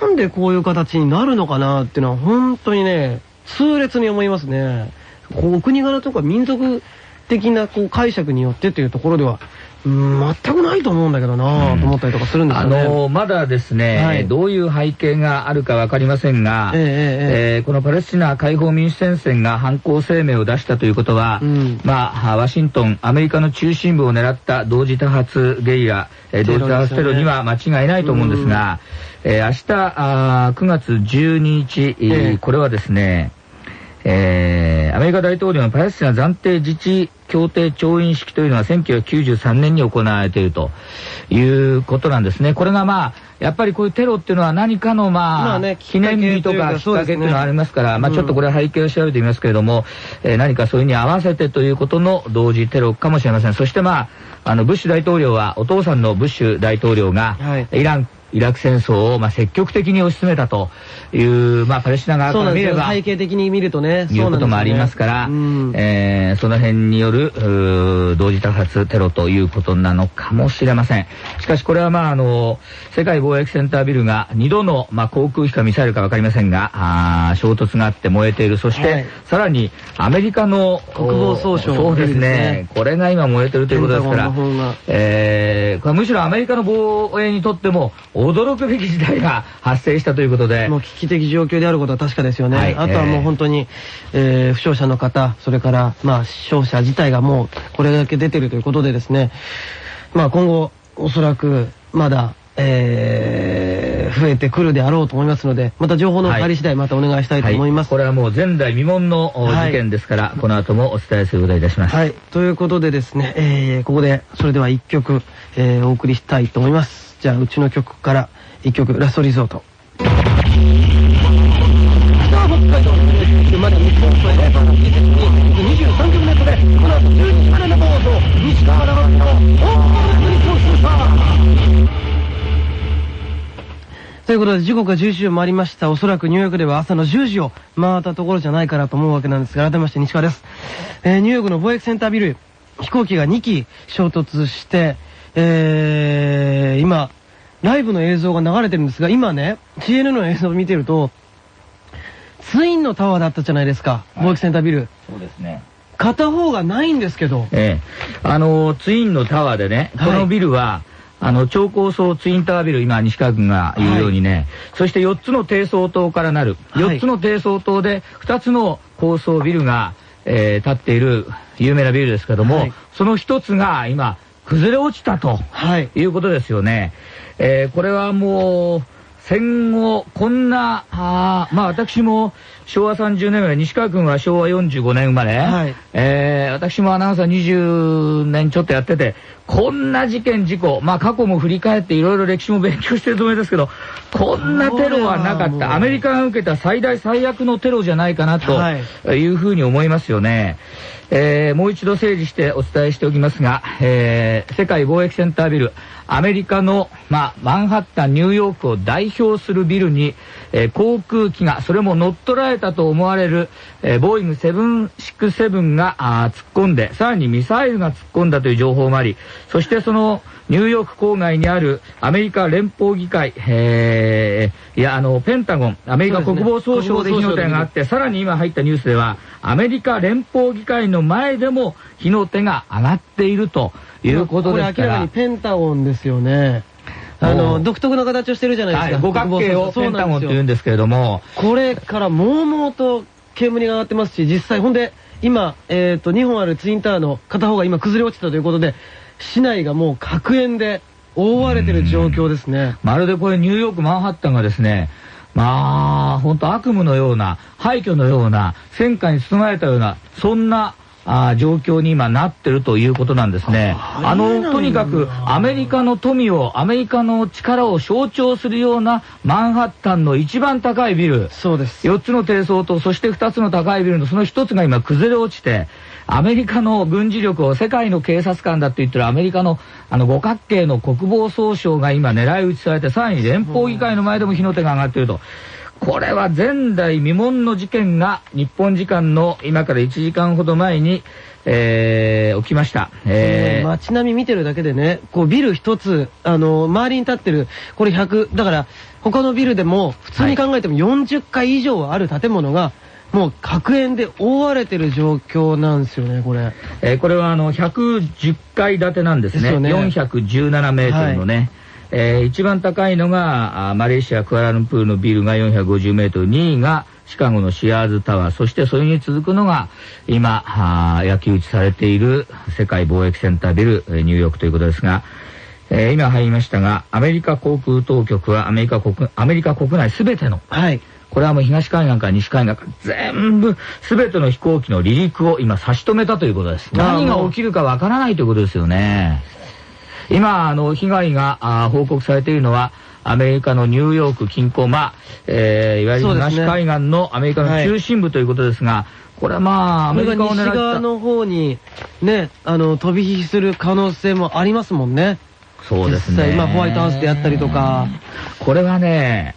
なんでこういう形になるのかなっていうのは本当にね、痛烈に思いますね。こう、国柄とか民族的なこう解釈によってというところでは、うん全くないと思うんだけどなぁと思ったりとかするんですあよね。のまだですね、はい。どういう背景があるかわかりませんが、ええええええ。ーこのパレスチナ解放民主戦線が犯行声明を出したということは、うん。まあ、ワシントン、アメリカの中心部を狙った同時多発ゲリラ、えー同時多発テロには間違いないと思うんですが、えー明日あー9月12日、えーえ。えこれはですね、えーアメリカ大統領のパレスチナ暫定自治協定調印式というのは1993年に行われているということなんですね。これがまあ、やっぱりこういうテロっていうのは何かのまあ、まあね記念日とかかきっかかけっていうのはありますから、まあうんちょっとこれ背景を調べてみますけれども、えー何かそれに合わせてということの同時テロかもしれません。そしてまあ、あの、ブッシュ大統領は、お父さんのブッシュ大統領が、はいイラン、イラク戦争をまあ積極的に推し進めたという、まあパレスチナ側。から見れば、背景的に見るとね。いうこともありますから、ねうんえーその辺による同時多発テロということなのかもしれません。しかしこれはまああの世界貿易センタービルが2度の、まあ、航空機かミサイルかわかりませんがあー衝突があって燃えている。そして、はいさらにアメリカの国防総省おそうですねねこれが今燃えてるということですからえーこれむしろアメリカの防衛にとっても驚くべき事態が発生したということで、もう危機的状況であることは確かですよね。はいあとはもう本当に、えー負傷者の方、それから、まあ、死傷者自体がもうこれだけ出てるということでですね、まあ今後、おそらく、まだ、えー増えてくるであろうと思いますので、また情報の入り次第またお願いしたいと思います。これはもう前代未聞の事件ですから、この後もお伝えすることにいたします。はい。ということでですね、えーここで、それでは一曲、えーお送りしたいと思います。じゃあ、うちの曲から一曲、ラストリゾート。北北海道のまだ日本それで23曲ネットで、この後12時からの放送、西川長のオープニングスーということで時刻が11時を回りました。おそらくニューヨークでは朝の10時を回ったところじゃないかなと思うわけなんですが、改めまして西川です。えーニューヨークの貿易センタービル、飛行機が2機衝突して、えー今、ライブの映像が流れてるんですが、今ね、CNN の映像を見てると、ツインのタワーだったじゃないですか、貿易センタービル。そうですね。片方がないんですけど。ええ。あの、ツインのタワーでね、このビルは、あの、超高層ツインタワービル、今、西川君が言うようにね、はい、そして4つの低層棟からなる、4つの低層棟で2つの高層ビルが、えー、建っている有名なビルですけども、はい、その1つが今、崩れ落ちたと、はい、いうことですよね。えー、これはもう、戦後、こんな、あまあ私も昭和30年生まれ、西川君は昭和45年生まれ、はい、えー、私もアナウンサー20年ちょっとやってて、こんな事件、事故、まあ過去も振り返っていろいろ歴史も勉強してると思いますけど、こんなテロはなかった。アメリカが受けた最大最悪のテロじゃないかなというふうに思いますよね。えー、もう一度整理してお伝えしておきますが、えー、世界貿易センタービル、アメリカの、まあ、マンハッタン、ニューヨークを代表するビルに、えー、航空機が、それも乗っ取られたと思われる、えー、ボーイング767があ突っ込んで、さらにミサイルが突っ込んだという情報もあり、そしてその、ニューヨーク郊外にあるアメリカ連邦議会、えー、いや、あの、ペンタゴン、アメリカ国防総省で火の手があって、さらに今入ったニュースでは、アメリカ連邦議会の前でも火の手が上がっているということですから。これ明らかにペンタゴンですよね。あの、独特な形をしてるじゃないですか。はい、五角形をペンタゴンって言うんですけれども。これからもうもうと煙が上がってますし、実際、ほんで、今、えっ、ー、と、2本あるツインタワーの片方が今崩れ落ちたということで、市内がもう白煙で覆われてる状況ですね。まるでこれニューヨークマンハッタンがですね、まあ、本当悪夢のような、廃墟のような、戦火に包まれたような、そんなあ状況に今なってるということなんですね。あの、とにかくアメリカの富を、アメリカの力を象徴するようなマンハッタンの一番高いビル。そうです。4つの低層と、そして2つの高いビルのその1つが今崩れ落ちて、アメリカの軍事力を世界の警察官だって言ってるアメリカのあの五角形の国防総省が今狙い撃ちされて、さらに連邦議会の前でも火の手が上がっていると。これは前代未聞の事件が日本時間の今から1時間ほど前に、えー、起きました。えー、街並み見てるだけでね、こうビル一つ、あの、周りに立ってる、これ100、だから他のビルでも普通に考えても40階以上ある建物が、もう白煙で覆われてる状況なんですよね、これ。えー、これはあの、110階建てなんですね。すね417メートルのね。はいえー、一番高いのがあマレーシア・クアラルンプールのビルが450メートル、2位がシカゴのシアーズタワー、そしてそれに続くのが今、焼き討ちされている世界貿易センタービル、ニューヨークということですが、えー、今入りましたが、アメリカ航空当局はアメリカ国アメリカ国内すべての、はい、これはもう東海岸から西海岸から全部、すべての飛行機の離陸を今差し止めたということです。何が起きるかわからないということですよね。今、あの、被害があ報告されているのは、アメリカのニューヨーク近郊、まあ、えー、いわゆる東海岸のアメリカの中心部ということですが、はい、これはまあ、アメリカを狙った西側の方に、ね、あの、飛び火する可能性もありますもんね。そうですね。今、ホワイトハウスでやったりとか。これはね、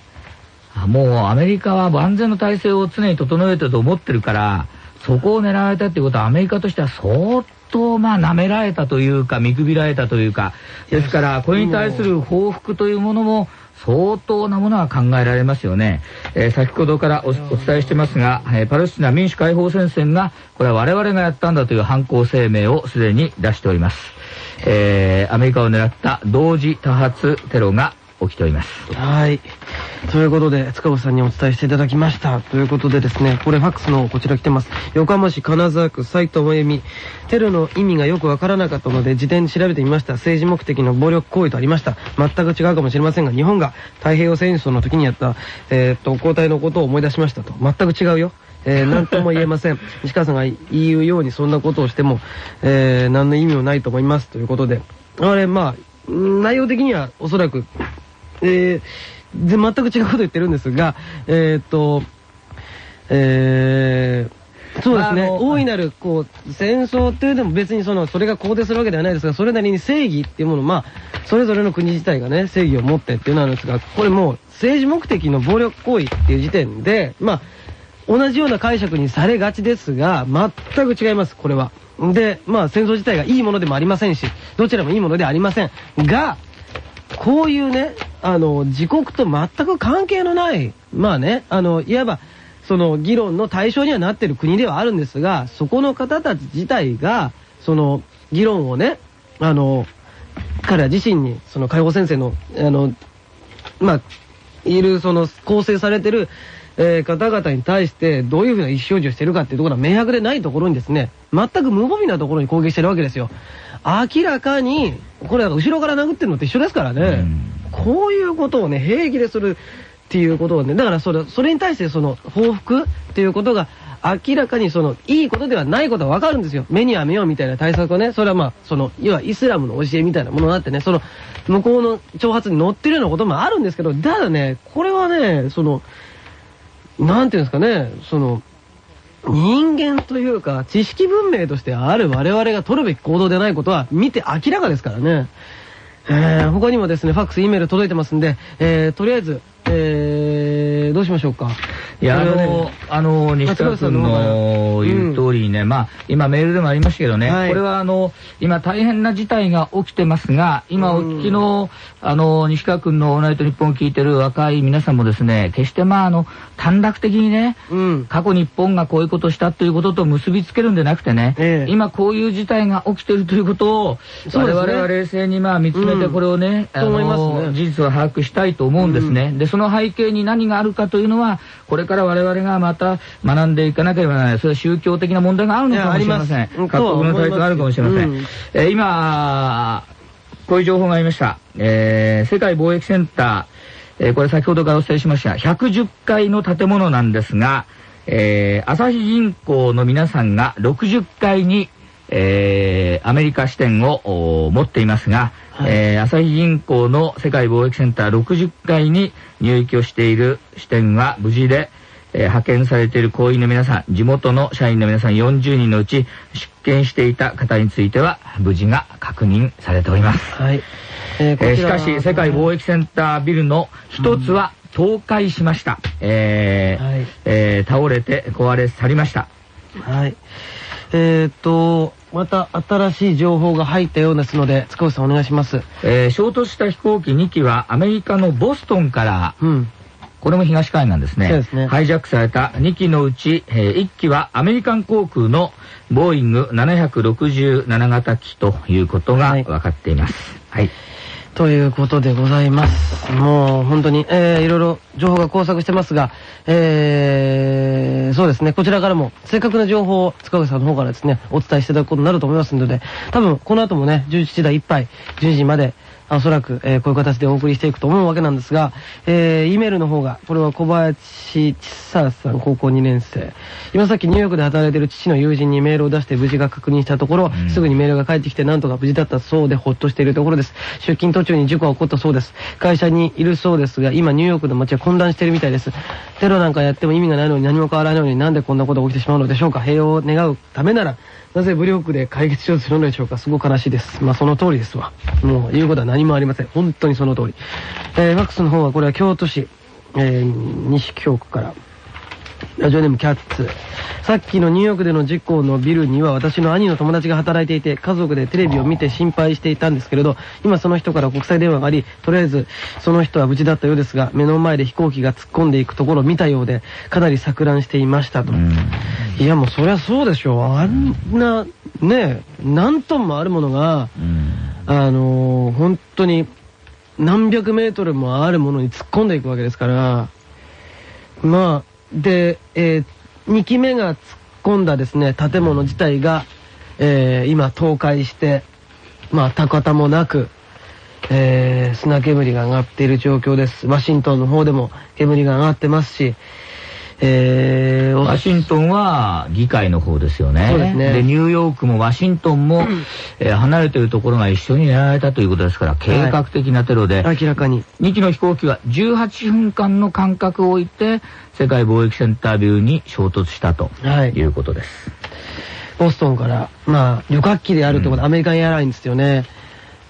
もうアメリカは万全の体制を常に整えてると思ってるから、そこを狙われたっていうことはアメリカとしては相当まあ舐められたというか見くびられたというか、ですからこれに対する報復というものも相当なものは考えられますよね。えー、先ほどからお伝えしてますが、えー、パレスチナ民主解放戦線が、これは我々がやったんだという犯行声明をすでに出しております。えー、アメリカを狙った同時多発テロが起きております。はい。ということで、塚本さんにお伝えしていただきました。ということでですね、これファックスのこちら来てます。横浜市金沢区斉藤真由美。テロの意味がよくわからなかったので、辞典に調べてみました。政治目的の暴力行為とありました。全く違うかもしれませんが、日本が太平洋戦争の時にやった、えー、っと、交代のことを思い出しましたと。全く違うよ。えー、何とも言えません。西川さんが言うようにそんなことをしても、えー、何の意味もないと思います。ということで。あれ、まあ、内容的にはおそらくえー、で、全く違うこと言ってるんですが、えー、っと、えー、そうですね。大いなる、こう、戦争っていうでも別にその、それが肯定するわけではないですが、それなりに正義っていうもの、まあ、それぞれの国自体がね、正義を持ってっていうのなんですが、これもう、政治目的の暴力行為っていう時点で、まあ、同じような解釈にされがちですが、全く違います、これは。で、まあ、戦争自体がいいものでもありませんし、どちらもいいものではありません。が、こういうね、あの、自国と全く関係のない、まあね、あの、いわば、その議論の対象にはなってる国ではあるんですが、そこの方たち自体が、その議論をね、あの、彼ら自身に、その解放先生の、あの、まあ、いる、その、構成されてる、えー方々に対して、どういうふうな意思表示をしてるかっていうところが明白でないところにですね、全く無防備なところに攻撃してるわけですよ。明らかに、これ後ろから殴ってるのと一緒ですからね、うんこういうことをね、平気でするっていうことをね、だからそれ、それに対してその報復っていうことが、明らかにその、いいことではないことはわかるんですよ。目には目をみたいな対策をね、それはまあ、その、要はイスラムの教えみたいなものがあってね、その、向こうの挑発に乗ってるようなこともあるんですけど、ただね、これはね、その、なんていうんですかね、その、人間というか、知識文明としてある我々が取るべき行動でないことは見て明らかですからね。えー、他にもですね、ファックス、E メール届いてますんで、えー、とりあえず、えー、どうしましょうか？いや、あのね、あの、西川君の言う通りにね、まあ、今メールでもありましたけどね、はい。これはあの、今大変な事態が起きてますが、今お聞きの、あの、西川君のオールナイトニッポンを聞いてる若い皆さんもですね、決してまあ、あの、短絡的にね、うん。過去日本がこういうことをしたということと結びつけるんでなくてね、ええ。今こういう事態が起きているということを、我々は冷静にまあ見つめてうん。これをね、ね事実を把握したいと思うんですね。で、その背景に何があるかというのは、これから我々がまた学んでいかなければならない。それは宗教的な問題があるのかもしれません。各国の対立があるかもしれません。うんえー今、こういう情報がありました。えー世界貿易センター、えーこれ先ほどからお伝えしました110階の建物なんですが、えー朝日銀行の皆さんが60階に、えーアメリカ支店をお持っていますが、はいえー朝日銀行の世界貿易センター60階に入居している支店は無事で、えー派遣されている行員の皆さん、地元の社員の皆さん40人のうち出勤していた方については無事が確認されております。はい。えーこえしかし、世界貿易センタービルの一つは倒壊しました。えーはいえー倒れて壊れ去りました。はい。えーっと、また新しい情報が入ったようですので、塚越さんお願いします。えー衝突した飛行機2機はアメリカのボストンからうん。これも東海岸ですね。そうですねハイジャックされた2機のうち、え1機はアメリカン航空のボーイング767型機ということがはい分かっています。はい。ということでございます。もう本当に、えー、いろいろ情報が交錯してますが、えー、そうですね、こちらからも正確な情報を塚口さんの方からですね、お伝えしていただくことになると思いますので、多分この後もね、11時台いっぱい、10時まで、おそらく、えーこういう形でお送りしていくと思うわけなんですが、えー、E メールの方が、これは小林千佐さん、高校2年生。今さっきニューヨークで働いている父の友人にメールを出して無事が確認したところ、うんすぐにメールが返ってきてなんとか無事だったそうでほっとしているところです。出勤途中に事故が起こったそうです。会社にいるそうですが、今ニューヨークの街は混乱しているみたいです。テロなんかやっても意味がないのに何も変わらないのになんでこんなことが起きてしまうのでしょうか。平和を願うためなら、なぜ武力で解決しようとするのでしょうか？すごく悲しいです。まあその通りですわ。もう言うことは何もありません。本当にその通り。えー、ファックスの方はこれは京都市、えー、西京区から。ラジオネームキャッツ。さっきのニューヨークでの事故のビルには私の兄の友達が働いていて、家族でテレビを見て心配していたんですけれど、今その人から国際電話があり、とりあえずその人は無事だったようですが、目の前で飛行機が突っ込んでいくところを見たようで、かなり錯乱していましたと。うんいやもうそりゃそうでしょう。あんな、ね、何トンもあるものが、うんあのー本当に何百メートルもあるものに突っ込んでいくわけですから、まあ、で、えー2機目が突っ込んだですね、建物自体が、えー今倒壊して、まあ、たかたもなく、えー砂煙が上がっている状況です。ワシントンの方でも煙が上がってますし、えーワシントンは議会の方ですよね。そうですねニューヨークもワシントンも、えー離れているところが一緒にやられたということですから、計画的なテロで、明らかに。2機の飛行機は18分間の間隔を置いて、世界貿易センタービルに衝突したとはいいうことです。ボストンから、まあ、旅客機であるということで、アメリカンエアラインですよね。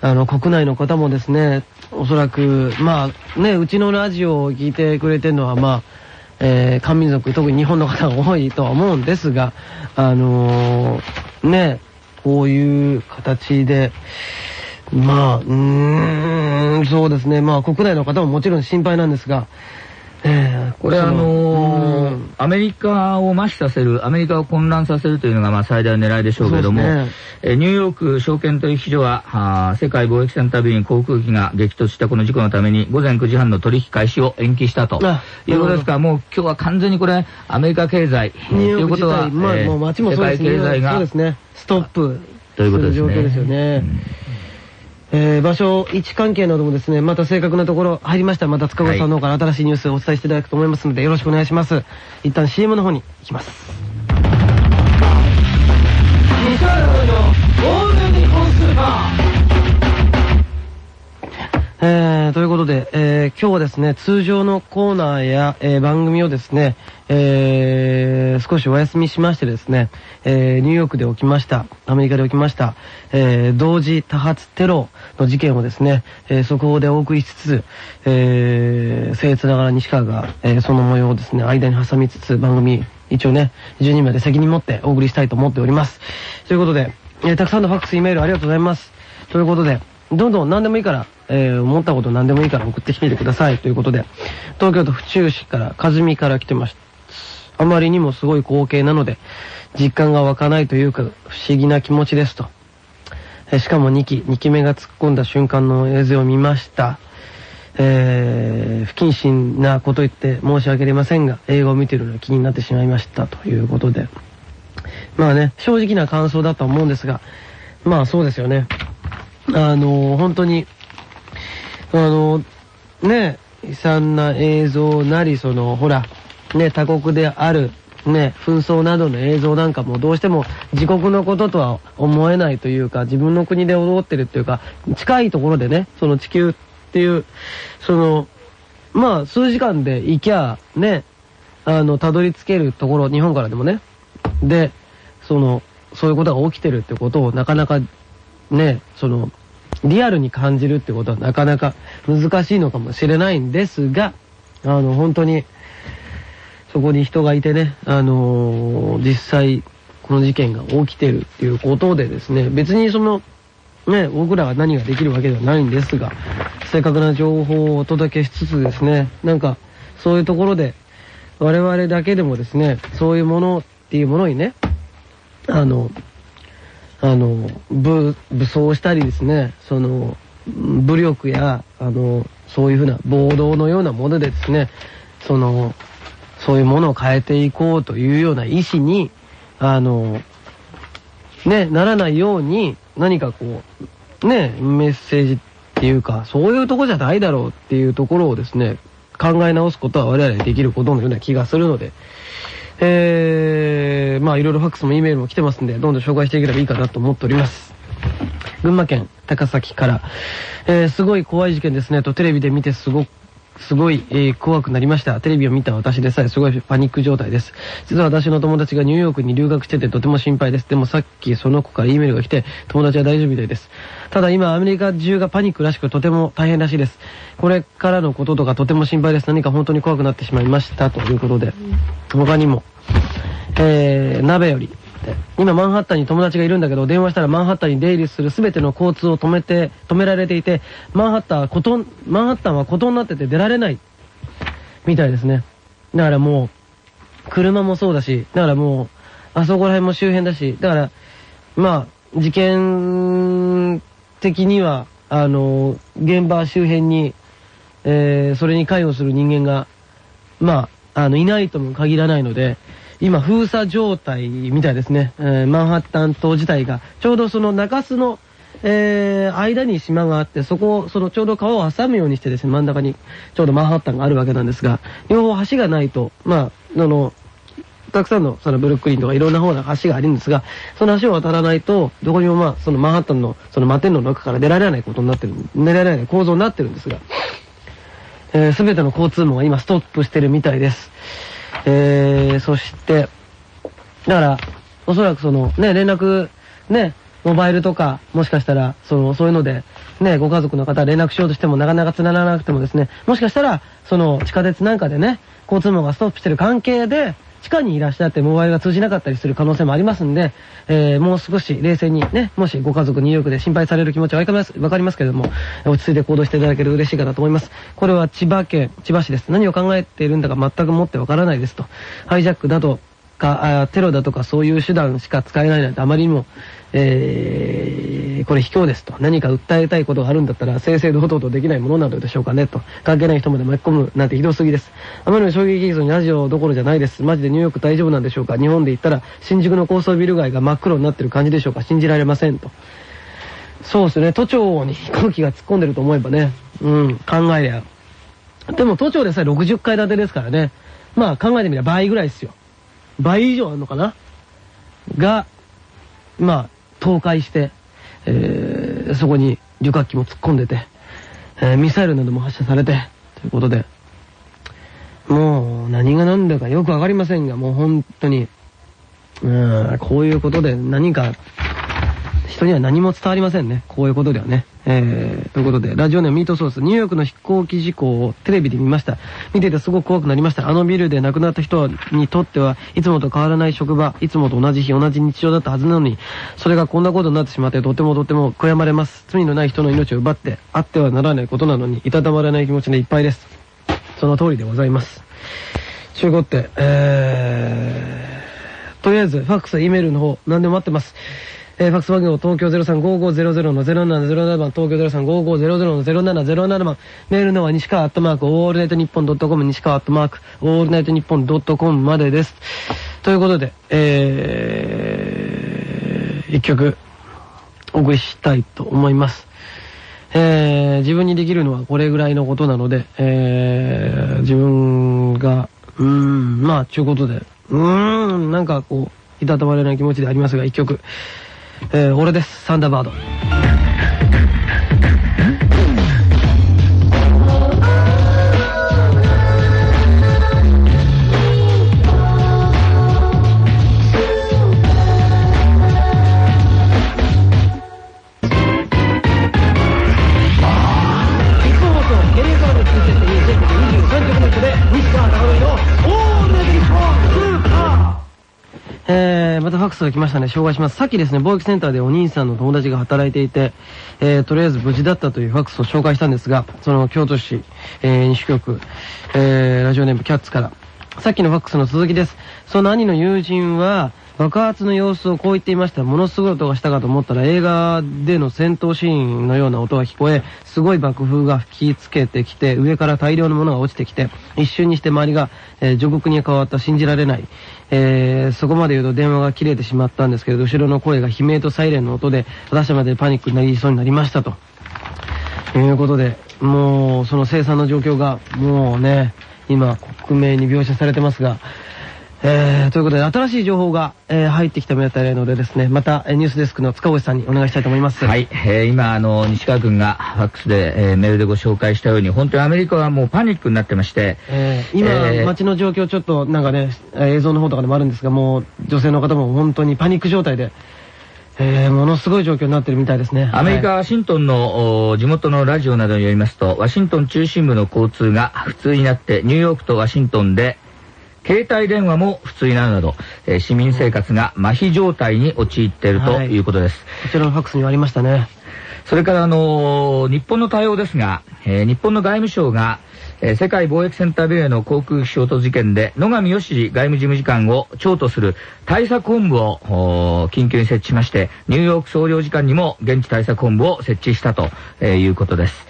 あの、国内の方もですね、おそらく、まあ、ね、うちのラジオを聞いてくれてるのは、まあ、えー、漢民族、特に日本の方が多いとは思うんですが、あのーね、こういう形で、まあ、うーん、そうですね、まあ、国内の方ももちろん心配なんですが、えーこれあのーアメリカを麻痺させる、アメリカを混乱させるというのがまあ最大の狙いでしょうけれども、ね、えニューヨーク証券取引所はあ世界貿易センタービルに航空機が激突したこの事故のために午前9時半の取引開始を延期したということですから、もう今日は完全にこれ、アメリカ経済、ということは、もう街もそうですね、世界経済が、そうですね、ストップということですね。状況ですよね。うんえー、場所、位置関係などもですね、また正確なところ入りましたら、また塚越さんの方から新しいニュースをお伝えしていただくと思いますので、よろしくお願いします。一旦 CM の方に行きます。えー、ということで、えー、今日はですね、通常のコーナーや、えー、番組をですね、え、少しお休みしましてですね、え、ニューヨークで起きました、アメリカで起きました、え、同時多発テロの事件をですね、え、速報でお送りしつつ、えー、僭越ながら西川が、え、その模様をですね、間に挟みつつ番組、一応ね、12名で責任持ってお送りしたいと思っております。ということで、え、たくさんのファックス、イメールありがとうございます。ということで、どんどん何でもいいから、えー、思ったこと何でもいいから送ってきてみてくださいということで、東京都府中市から、和美から来てました。あまりにもすごい光景なので、実感が湧かないというか、不思議な気持ちですと。えしかも2機、2機目が突っ込んだ瞬間の映像を見ました。えー、不謹慎なこと言って申し訳ありませんが、映画を見てるのが気になってしまいましたということで。まあね、正直な感想だと思うんですが、まあそうですよね。あの、本当に、あの、ね、悲惨な映像なり、その、ほら、ね、他国である、ね、紛争などの映像なんかもどうしても自国のこととは思えないというか、自分の国で踊ってるっていうか、近いところでね、その地球っていう、その、まあ、数時間で行きゃ、ね、あの、たどり着けるところ、日本からでもね。で、その、そういうことが起きてるってことをなかなか、ね、その、リアルに感じるってことはなかなか難しいのかもしれないんですが、あの、本当に、そこに人がいてね、あのー、実際、この事件が起きてるっていうことでですね、別にその、ね、僕らが何ができるわけではないんですが、正確な情報をお届けしつつですね、なんか、そういうところで、我々だけでもですね、そういうものっていうものにね、あの、あの、武、武装したりですね、その、武力や、あの、そういうふうな暴動のようなものでですね、その、そういうものを変えていこうというような意思に、あの、ね、ならないように、何かこう、ね、メッセージっていうか、そういうとこじゃないだろうっていうところをですね、考え直すことは我々できることのような気がするので、えー、まあいろいろファックスも E メールも来てますんで、どんどん紹介していければいいかなと思っております。群馬県高崎から、えー、すごい怖い事件ですねとテレビで見てすごくすごい、えー、怖くなりました。テレビを見た私でさえすごいパニック状態です。実は私の友達がニューヨークに留学しててとても心配です。でもさっきその子から E メールが来て、友達は大丈夫みたいです。ただ今アメリカ中がパニックらしくとても大変らしいです。これからのこととかとても心配です。何か本当に怖くなってしまいましたということで、他にも、えー、鍋より、今マンハッタンに友達がいるんだけど、電話したらマンハッタンに出入りする全ての交通を止めて、止められていて、マンハッタンはこと、マンハッタンはことになってて出られない、みたいですね。だからもう、車もそうだし、だからもう、あそこら辺も周辺だし、だから、まあ、事件的には、あの、現場周辺に、えー、それに関与する人間が、まあ、あの、いないとも限らないので、今封鎖状態みたいですね。えー、マンハッタン島自体が、ちょうどその中洲の、えー、間に島があって、そこを、そのちょうど川を挟むようにしてですね、真ん中にちょうどマンハッタンがあるわけなんですが、両方橋がないと、まあ、あの、たくさんのそのブルックリンとかいろんな方の橋があるんですが、その橋を渡らないと、どこにもまあ、そのマンハッタンのその摩天楼の中から出られないことになってる、出られない構造になってるんですが、えー、全ての交通網が今ストップしてるみたいです。えー、そして、だから、おそらくその、ね、連絡、ね、モバイルとか、もしかしたら、その、そういうので、ね、ご家族の方連絡しようとしてもなかなか繋がらなくてもですね、もしかしたら、その、地下鉄なんかでね、交通網がストップしてる関係で、地下にいらっしゃってモバイルが通じなかったりする可能性もありますんで、えー、もう少し冷静にね、もしご家族ニューヨークで心配される気持ちはわかりますわかりますけれども、落ち着いて行動していただけると嬉しいかなと思います。これは千葉県、千葉市です。何を考えているんだか全くもってわからないですと。ハイジャックなどか、あテロだとかそういう手段しか使えないなんてあまりにも、えー、これ卑怯ですと。何か訴えたいことがあるんだったら、正々堂々とできないものなのでしょうかねと。関係ない人まで巻き込むなんてひどすぎです。あまりの衝撃映像にラジオどころじゃないです。マジでニューヨーク大丈夫なんでしょうか日本で言ったら、新宿の高層ビル街が真っ黒になってる感じでしょうか信じられませんと。そうですね。都庁に飛行機が突っ込んでると思えばね、うん、考えりゃ。でも都庁でさえ60階建てですからね。まあ考えてみれば倍ぐらいですよ。倍以上あるのかな？が、まあ、倒壊して、えー、そこに旅客機も突っ込んでて、えー、ミサイルなども発射されて、ということで、もう何が何だかよくわかりませんが、もう本当に、うん、こういうことで何か人には何も伝わりませんね。こういうことではね。えー、ということで、ラジオネームミートソース、ニューヨークの飛行機事故をテレビで見ました。見ててすごく怖くなりました。あのビルで亡くなった人にとっては、いつもと変わらない職場、いつもと同じ日、同じ日常だったはずなのに、それがこんなことになってしまって、とてもとても悔やまれます。罪のない人の命を奪って、あってはならないことなのに、いたたまれない気持ちでいっぱいです。その通りでございます。中古って、えー、とりあえず、ファックス、 E メールの方、何でも待ってます。えー、ファックス番号東京035500の0707番、東京035500の0707番、メールのは西川アットマーク、オールナイトニッポンドットコム、西川アットマーク、オールナイトニッポンドットコムまでです。ということで、えー、一曲、お送りしたいと思います。えー、自分にできるのはこれぐらいのことなので、えー、自分が、うーん、まあ、ちゅうことで、うーん、なんかこう、いたたまれない気持ちでありますが、一曲、えー、俺です、サンダーバード。またファックスが来ましたね。紹介します。さっきですね、貿易センターでお兄さんの友達が働いていて、えー、とりあえず無事だったというファックスを紹介したんですが、その京都市、えー、西局、えー、ラジオネームキャッツから、さっきのファックスの続きです。その兄の友人は、爆発の様子をこう言っていました。ものすごい音がしたかと思ったら映画での戦闘シーンのような音が聞こえ、すごい爆風が吹きつけてきて、上から大量のものが落ちてきて、一瞬にして周りが、えー、上国に変わった信じられない。えー、そこまで言うと電話が切れてしまったんですけど、後ろの声が悲鳴とサイレンの音で、私までパニックになりそうになりましたと。いうことで、もう、その生産の状況が、もうね、今、克明に描写されてますが、えー、ということで、新しい情報が、えー、入ってきたみたいなのでですね、また、ニュースデスクの塚越さんにお願いしたいと思います。はい。えー、今、あの、西川君がファックスで、えー、メールでご紹介したように、本当にアメリカはもうパニックになってまして、えー、今、えー、街の状況ちょっと、なんかね、映像の方とかでもあるんですが、もう、女性の方も本当にパニック状態で、えー、ものすごい状況になってるみたいですね。アメリカ・ワシントンの、地元のラジオなどによりますと、ワシントン中心部の交通が普通になって、ニューヨークとワシントンで携帯電話も普通になるなど、えー、市民生活が麻痺状態に陥っているということです。はい、こちらのファックスにありましたね。それから、あのー、日本の対応ですが、えー、日本の外務省が、えー、世界貿易センタービルへの航空機衝突事件で野上義外務事務次官を長とする対策本部を緊急に設置しましてニューヨーク総領事館にも現地対策本部を設置したと、えー、いうことです。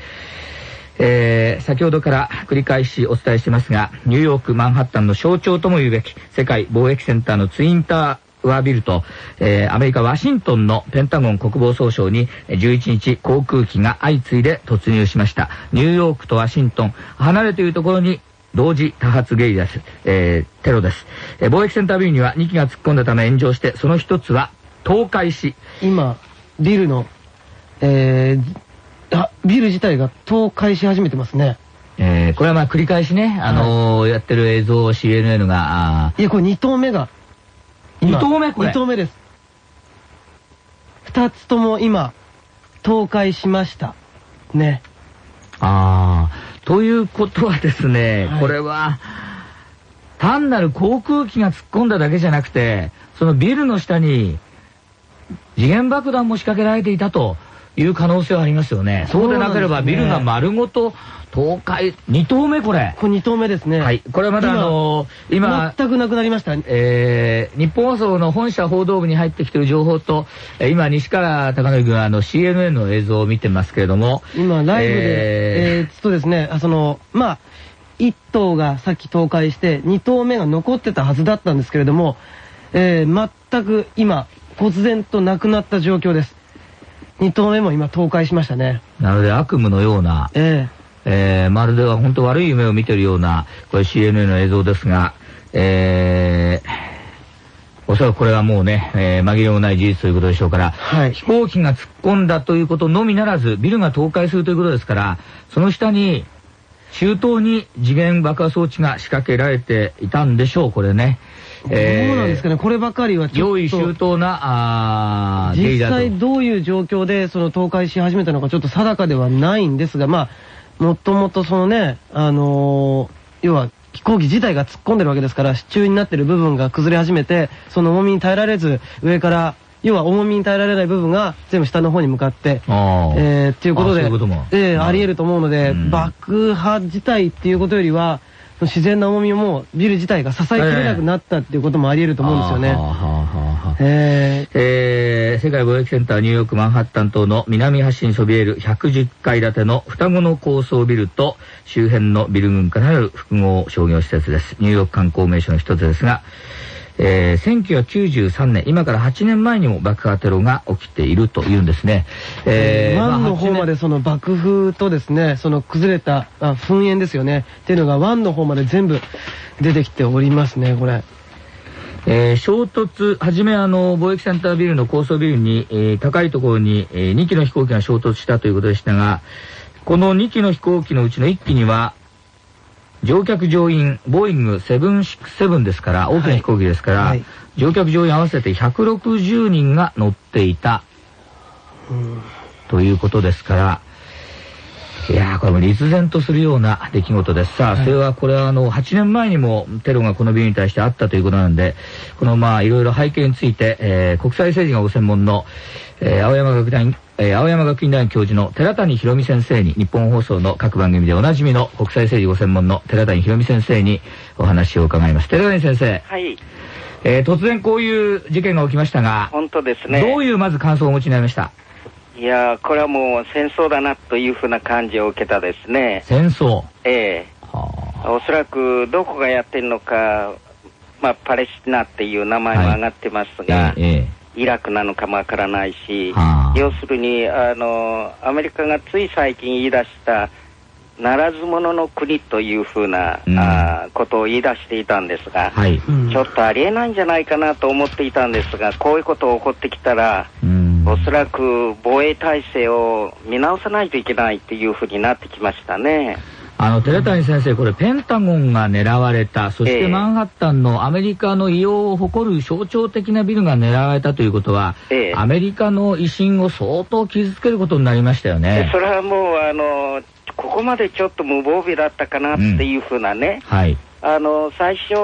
えー、先ほどから繰り返しお伝えしてますが、ニューヨーク・マンハッタンの象徴とも言うべき世界貿易センターのツインターワービルと、えー、アメリカ・ワシントンのペンタゴン国防総省に11日航空機が相次いで突入しました。ニューヨークとワシントン、離れているところに同時多発ゲリラス、えー、テロです、えー。貿易センタービルには2機が突っ込んだため炎上して、その一つは倒壊し。今、ビルの、えー、あ、ビル自体が倒壊し始めてますね。えー、これはまあ繰り返しね、あのーはい、やってる映像を CNN が、いや、これ2投目が。2投目これ ?2 投目です。2つとも今、倒壊しました。ね。ああ、ということはですね、はい、これは、単なる航空機が突っ込んだだけじゃなくて、そのビルの下に次元爆弾も仕掛けられていたという可能性はありますよね。そうでなければビルが丸ごと倒壊、2棟目これ。これ2棟目ですね。はい。これはまだあのー、今、全くなくなりました。えー、日本放送の本社報道部に入ってきている情報と、えー、今、西川貴教君はあの CNN の映像を見てますけれども。今、ライブで、えー、えー、とですね、あその、まあ、1棟がさっき倒壊して、2棟目が残ってたはずだったんですけれども、えー、全く今、忽然となくなった状況です。2棟目も今倒壊しましたね。なので悪夢のような、えええー、まるでは本当悪い夢を見てるような、これ CNN の映像ですが、えー、おそらくこれはもうね、えー、紛れもない事実ということでしょうから、はい、飛行機が突っ込んだということのみならず、ビルが倒壊するということですから、その下に、周到に次元爆破装置が仕掛けられていたんでしょう、これね。えー、どうなんですかね、こればかりはちょっと。用意周到な、あ実際どういう状況でその倒壊し始めたのかちょっと定かではないんですが、まあ、もともとそのね、あのー、要は飛行機自体が突っ込んでるわけですから、支柱になってる部分が崩れ始めて、その重みに耐えられず、上から要は重みに耐えられない部分が全部下の方に向かって、えー、っていうことで、うえー、あり得ると思うので、うん、爆破自体っていうことよりは、自然な重みをもうビル自体が支えきれなくなったっていうこともあり得ると思うんですよね。えー、えー、世界貿易センターニューヨークマンハッタン島の南端にそびえる110階建ての双子の高層ビルと周辺のビル群からなる複合商業施設です。ニューヨーク観光名所の一つですが、えー、1993年、今から8年前にも爆破テロが起きているというんですね。えー、湾の方までその爆風とですね、その崩れた、あ、噴煙ですよね、っていうのが湾の方まで全部出てきておりますね、これ。えー、衝突、はじめあの、貿易センタービルの高層ビルに、えー、高いところに、えー、2機の飛行機が衝突したということでしたが、この2機の飛行機のうちの1機には、乗客乗員、ボーイング767ですから、大きな飛行機ですから、はい。はい、乗客乗員合わせて160人が乗っていた、ということですから、いやー、これも立然とするような出来事です。さあ、それは、これはあの、8年前にもテロがこのビルに対してあったということなんで、このまあ、いろいろ背景について、えー、国際政治がご専門の、えー、青山学大えー、青山学院大学教授の寺谷博美先生に、日本放送の各番組でおなじみの国際政治ご専門の寺谷博美先生にお話を伺います。寺谷先生。はい。えー、突然こういう事件が起きましたが、本当ですね。どういうまず感想をお持ちになりました？いやこれはもう戦争だなというふうな感じを受けたですね。戦争ええはあ、おそらくどこがやってるのか、まあ、パレスチナっていう名前も上がってますが、はいええイラクなのかもわからないし、はあ、要するにあのアメリカがつい最近言い出したならず者の国というふうな、うん、あことを言い出していたんですが、はい、ちょっとありえないんじゃないかなと思っていたんですがこういうことが起こってきたら、うん、おそらく防衛体制を見直さないといけないというふうになってきましたね。あの、寺谷先生、これ、ペンタゴンが狙われた、そしてマンハッタンのアメリカの異様を誇る象徴的なビルが狙われたということは、えアメリカの威信を相当傷つけることになりましたよね。それはもう、あの、ここまでちょっと無防備だったかなっていうふうなね、うん、はい。あの、最初、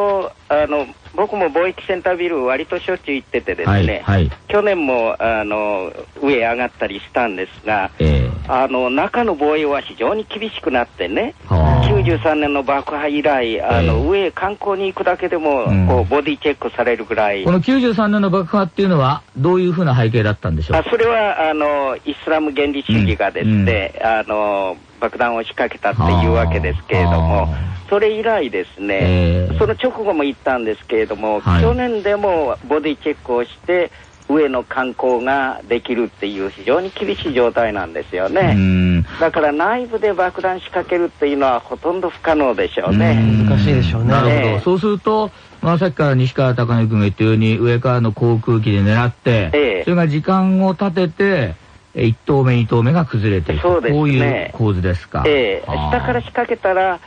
あの、僕も貿易センタービル割としょっちゅう行っててですね、はいはい、去年もあの上上がったりしたんですが、えー、あの中の防衛は非常に厳しくなってね、93年の爆破以来、あの、えー、上へ観光に行くだけでも、うん、こうボディチェックされるぐらい。この93年の爆破っていうのは、どういうふうな背景だったんでしょう？あそれはあのイスラム原理主義がですね、うんうん、あの爆弾を仕掛けたっていうわけですけれども。それ以来ですね、えー、その直後も言ったんですけれども、はい、去年でもボディチェックをして、上の観光ができるっていう非常に厳しい状態なんですよね。だから内部で爆弾仕掛けるっていうのはほとんど不可能でしょうね。難しいでしょうね。なるほど。そうすると、まあ、さっきから西川貴教君が言ったように、上からの航空機で狙って、ええ、それが時間を立てて、1棟目、2棟目が崩れていく、そうですね、こういう構図ですか？ええ。ー、下から仕掛けたら、あ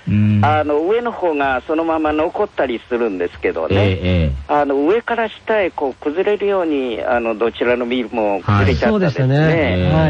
の上の方がそのまま残ったりするんですけどね、えー、あの上から下へこう崩れるようにあのどちらのビルも崩れちゃったですね。は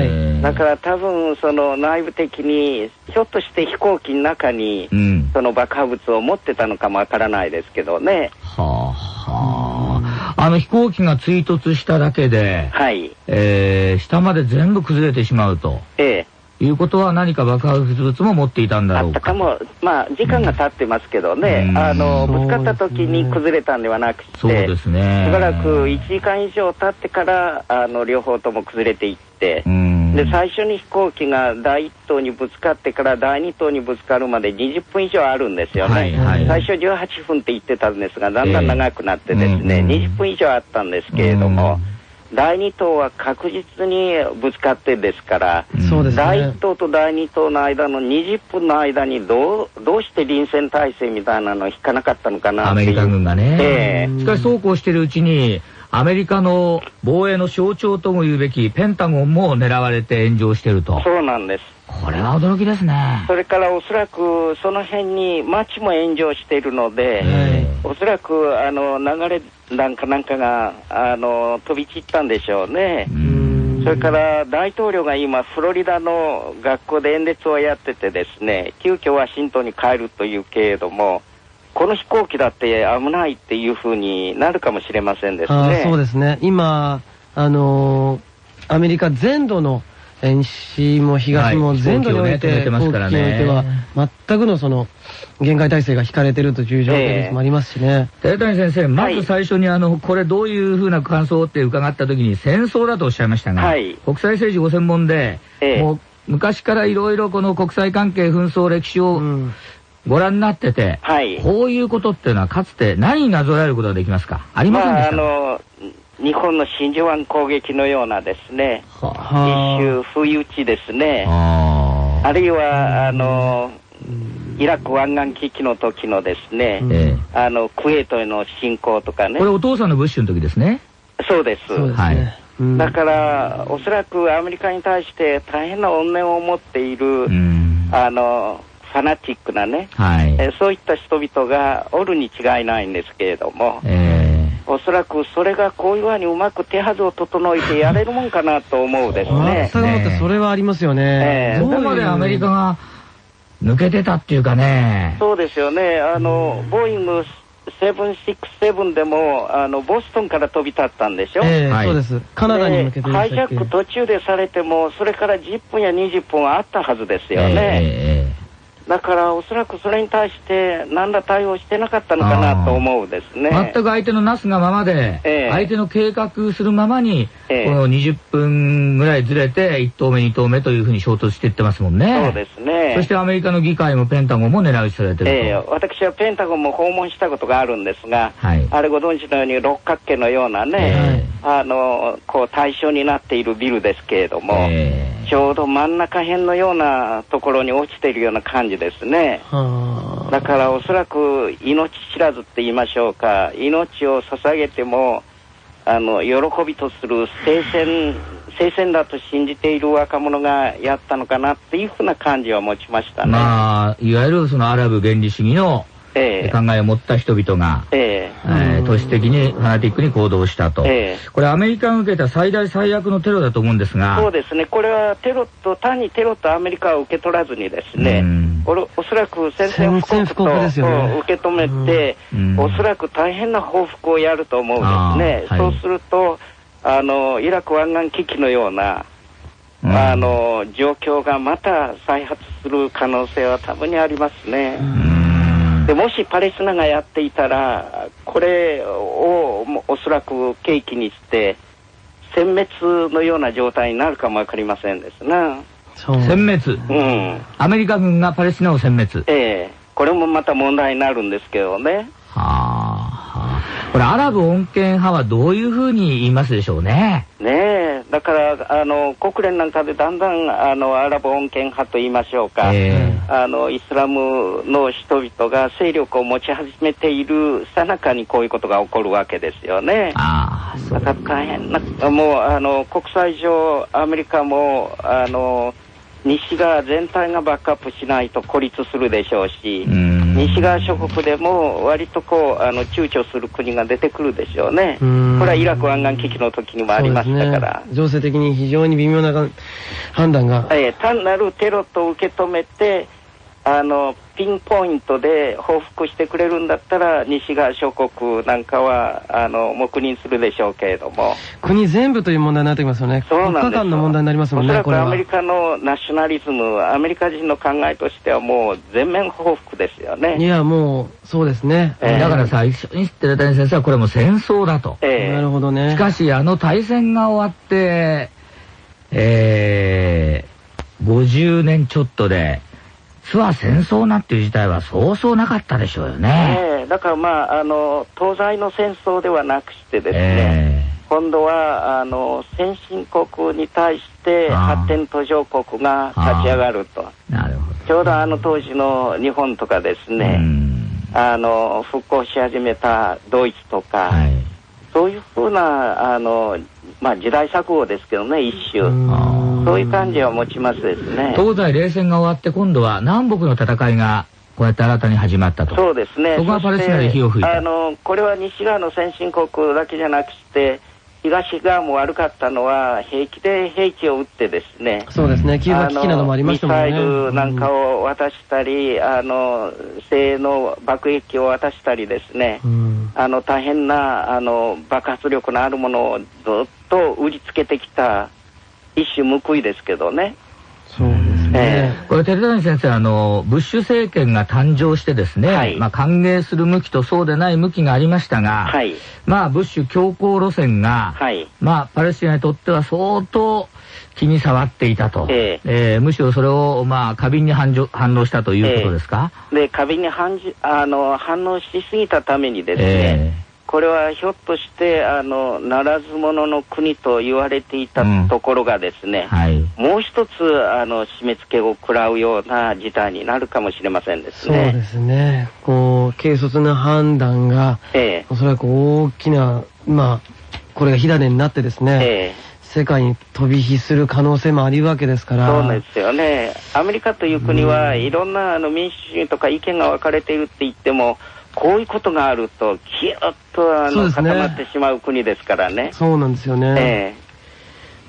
い、ね。はい、だから多分その内部的にひょっとして飛行機の中に、うん、その爆破物を持ってたのかもわからないですけどね。はあはあ。あの飛行機が追突しただけで、はい。えー、下まで全部崩れてしまうと。ええ。いうことは何か爆発物も持っていたんだろうか。あったかも、まあ、時間が経ってますけどね、うん、あの、ぶつかった時に崩れたんではなくて、そうですね。しばらく1時間以上経ってから、あの、両方とも崩れていって、で、最初に飛行機が第1頭にぶつかってから第2頭にぶつかるまで20分以上あるんですよね。はいはい、最初18分って言ってたんですが、だんだん長くなってですね、えー、20分以上あったんですけれども、第2党は確実にぶつかってですから、そうですね、第1党と第2党の間の20分の間にどうどうして臨戦態勢みたいなのを引かなかったのかなアメリカ軍がね。えー、しかしそうこうしてるうちに、アメリカの防衛の象徴とも言うべきペンタゴンも狙われて炎上してると。そうなんです。これは驚きですね。それからおそらくその辺に町も炎上しているので、おそらくあの流れなんかなんかがあの飛び散ったんでしょうね。それから大統領が今、フロリダの学校で演説をやっててですね、急遽ワシントンに帰るというけれども、この飛行機だって危ないっていうふうになるかもしれませんですね。そうですね。今、あのー、アメリカ全土の西も東も全土において、飛行機においては、全くのその、限界体制が引かれてるという状況もありますしね。寺谷先生、まず最初にあの、これどうい。うふうな感想って伺ったときに、戦争だとおっしゃい。ましたが、はい、国際政治ご専門で、もう昔からいろいろこの国際関係、紛争、歴史を、ご覧になってて、はい、こういうことっていうのはかつて何になぞらえることができますか？ありませんでした、まあ、あの日本の真珠湾攻撃のようなですね、一種不意打ちですね、あ。るいは、あの、イラク湾岸危機の時のですね、あの、クウェートへの侵攻とかね。これお父さんのブッシュの時ですね？そうです。はい。だから、おそらくアメリカに対して大変な怨念を持っている、あの、ファナティックなね、はい、えそういった人々がおるに違いないんですけれども、えーおそらくそれがこういうふうにうまく手はずを整えてやれるもんかなと思うですね。ねそれはありますよね。えー、どこまでアメリカが抜けてたっていうかね。そうですよね。あの、ボーイング767でもあのボストンから飛び立ったんでしょ、えー、そうです、カナダに向けてハイジャック途中でされても、それから10分や20分はあったはずですよね。えーだからおそらくそれに対して何ら対応してなかったのかなと思うですね。全く相手のなすがままで、えー、相手の計画するままに、えー、この20分ぐらいずれて1投目2投目というふうに衝突していってますもんね。そうですね。そしてアメリカの議会もペンタゴンも狙い撃ちされてると。えー、私はペンタゴンも訪問したことがあるんですが、はい、あれご存知のように六角形のようなね、あの、こう対象になっているビルですけれども、ちょうど真ん中辺のようなところに落ちているような感じですね。だからおそらく命知らずって言いましょうか、命を捧げても、あの、喜びとする聖戦、聖戦だと信じている若者がやったのかなっていうふうな感じを持ちましたね。まあ、いわゆるそのアラブ原理主義のえー、考えを持った人々が、えー、えー、都市的にファナティックに行動したと、えー、これ、アメリカが受けた最大最悪のテロだと思うんですが、そうですね、これはテロと、単にテロとアメリカは受け取らずにですね、おおそらく宣戦布告と、ね、受け止めて、おそらく大変な報復をやると思うんですね。はい、そうするとあのイラク湾岸危機のような、あの状況がまた再発する可能性は多分にありますね。でもしパレスチナがやっていたら、これをおそらく契機にして、殲滅のような状態になるかもわかりませんですな。殲滅？うん。アメリカ軍がパレスチナを殲滅？ええこれもまた問題になるんですけどね。はあ。これ、アラブ穏健派はどういうふうに言いますでしょうね。ねえ。だから、あの、国連なんかでだんだん、あの、アラブ穏健派と言いましょうか。えーあのイスラムの人々が勢力を持ち始めているさなかにこういうことが起こるわけですよね。あだから大変な、もうあの国際上、アメリカもあの西側全体がバックアップしないと孤立するでしょうし、西側諸国でも割とこうあの躊躇する国が出てくるでしょうね。これはイラク湾岸危機の時にもありましたから。ね、情勢的に非常に微妙な判断が。えー、単なるテロと受け止めて、あのピンポイントで報復してくれるんだったら西側諸国なんかはあの黙認するでしょうけれども。国全部という問題になってきますよね。そうなんです間の問題になりますもんねおそらくアメリカのナショナリズムアメリカ人の考えとしてはもう全面報復ですよね。いやもうそうですね、えー、だから最初に寺谷先生はこれも戦争だと、えー、なるほどね。しかしあの大戦が終わってえー、50年ちょっとで実は戦争なんていう事態はそうそうなかったでしょうよね。えー、だからまああの東西の戦争ではなくしてですね、えー、今度はあの先進国に対して発展途上国が立ち上がると。なるほど。ちょうどあの当時の日本とかですね、あの復興し始めたドイツとか、はい、そういうふうなあのまあ時代錯誤ですけどね一種。そういう感じを持ちますですね。東西冷戦が終わって今度は南北の戦いがこうやって新たに始まったと。そうですね。そこはパレスチナで火を吹いた。あの、これは西側の先進国だけじゃなくて、東側も悪かったのは、平気で兵器を撃ってですね、そうですね、キューバ危機などもありましたもんね。ミサイルなんかを渡したり、うん、あの、性の爆撃を渡したりですね、うん、あの、大変な、あの、爆発力のあるものをずっと売りつけてきた一種報いですけどね。そうね。えー、これ、寺谷先生、あの、ブッシュ政権が誕生してですね、はい、まあ、歓迎する向きとそうでない向きがありましたが、はい、まあ、ブッシュ強硬路線が、はい、まあ、パレスチナにとっては相当気に障っていたと。えー、えー、むしろそれを、まあ、過敏に反反応したということですか、えー、で、過敏に反あの反応しすぎたためにですね、えーこれはひょっとしてあのならず者の国と言われていたところがですね、うんはい、もう一つあの締め付けを食らうような事態になるかもしれませんですね。そうですね。こう軽率な判断が、ええ、おそらく大きなまあこれが火種になってですね。ええ世界に飛び火する可能性もあるわけですからそうですよね、アメリカという国はいろんなあの民主主義とか意見が分かれているって言っても、こういうことがあると、きゅっとあの、ね、固まってしまう国ですからね。そうなんですよね。え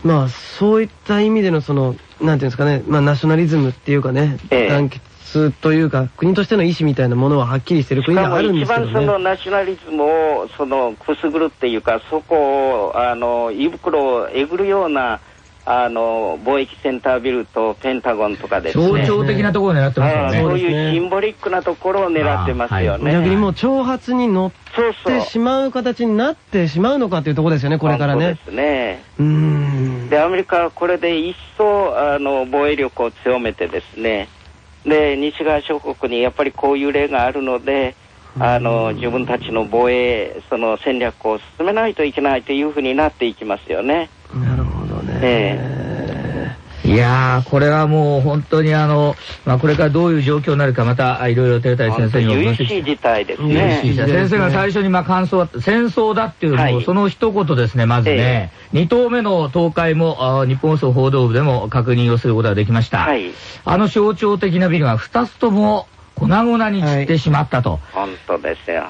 ー、まあ、そういった意味での、その、なんていうんですかね、まあ、ナショナリズムっていうかね、えー、団結というか、国としての意思みたいなものははっきりしてる国があるんですけど、ね、一番そのナショナリズムを、その、くすぐるっていうか、そこを、あの、胃袋をえぐるような、あの貿易センタービルとペンタゴンとかですね。象徴的なところを狙ってますよね。そういうシンボリックなところを狙ってますよね、逆にもう挑発に乗ってしまう形になってしまうのかというところですよねこれからね。そうですね。うん。でアメリカはこれで一層あの防衛力を強めてですね。で西側諸国にやっぱりこういう例があるのであの自分たちの防衛その戦略を進めないといけないというふうになっていきますよね。なるほど。ね。えー、いやー、これはもう本当にあの、まあ、これからどういう状況になるか、またいろいろ照谷先生にもしい事態ですね。先生が最初にまあ感想は、戦争だっていうのを、はい、その一言ですね、まずね。えー、2投目の倒壊も、あ日本放送報道部でも確認をすることができました。はい、あの象徴的なビルが2つとも粉々に散ってしまったと。本当ですよ。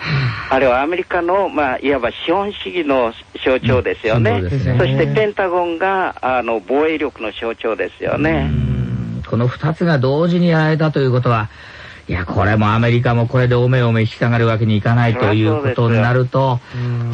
あれはアメリカの、まあ、いわば資本主義の象徴ですよね。そしてペンタゴンがあの防衛力の象徴ですよね。この2つが同時にやられたということは、いや、これもアメリカもこれでおめおめ引き下がるわけにいかないということになると、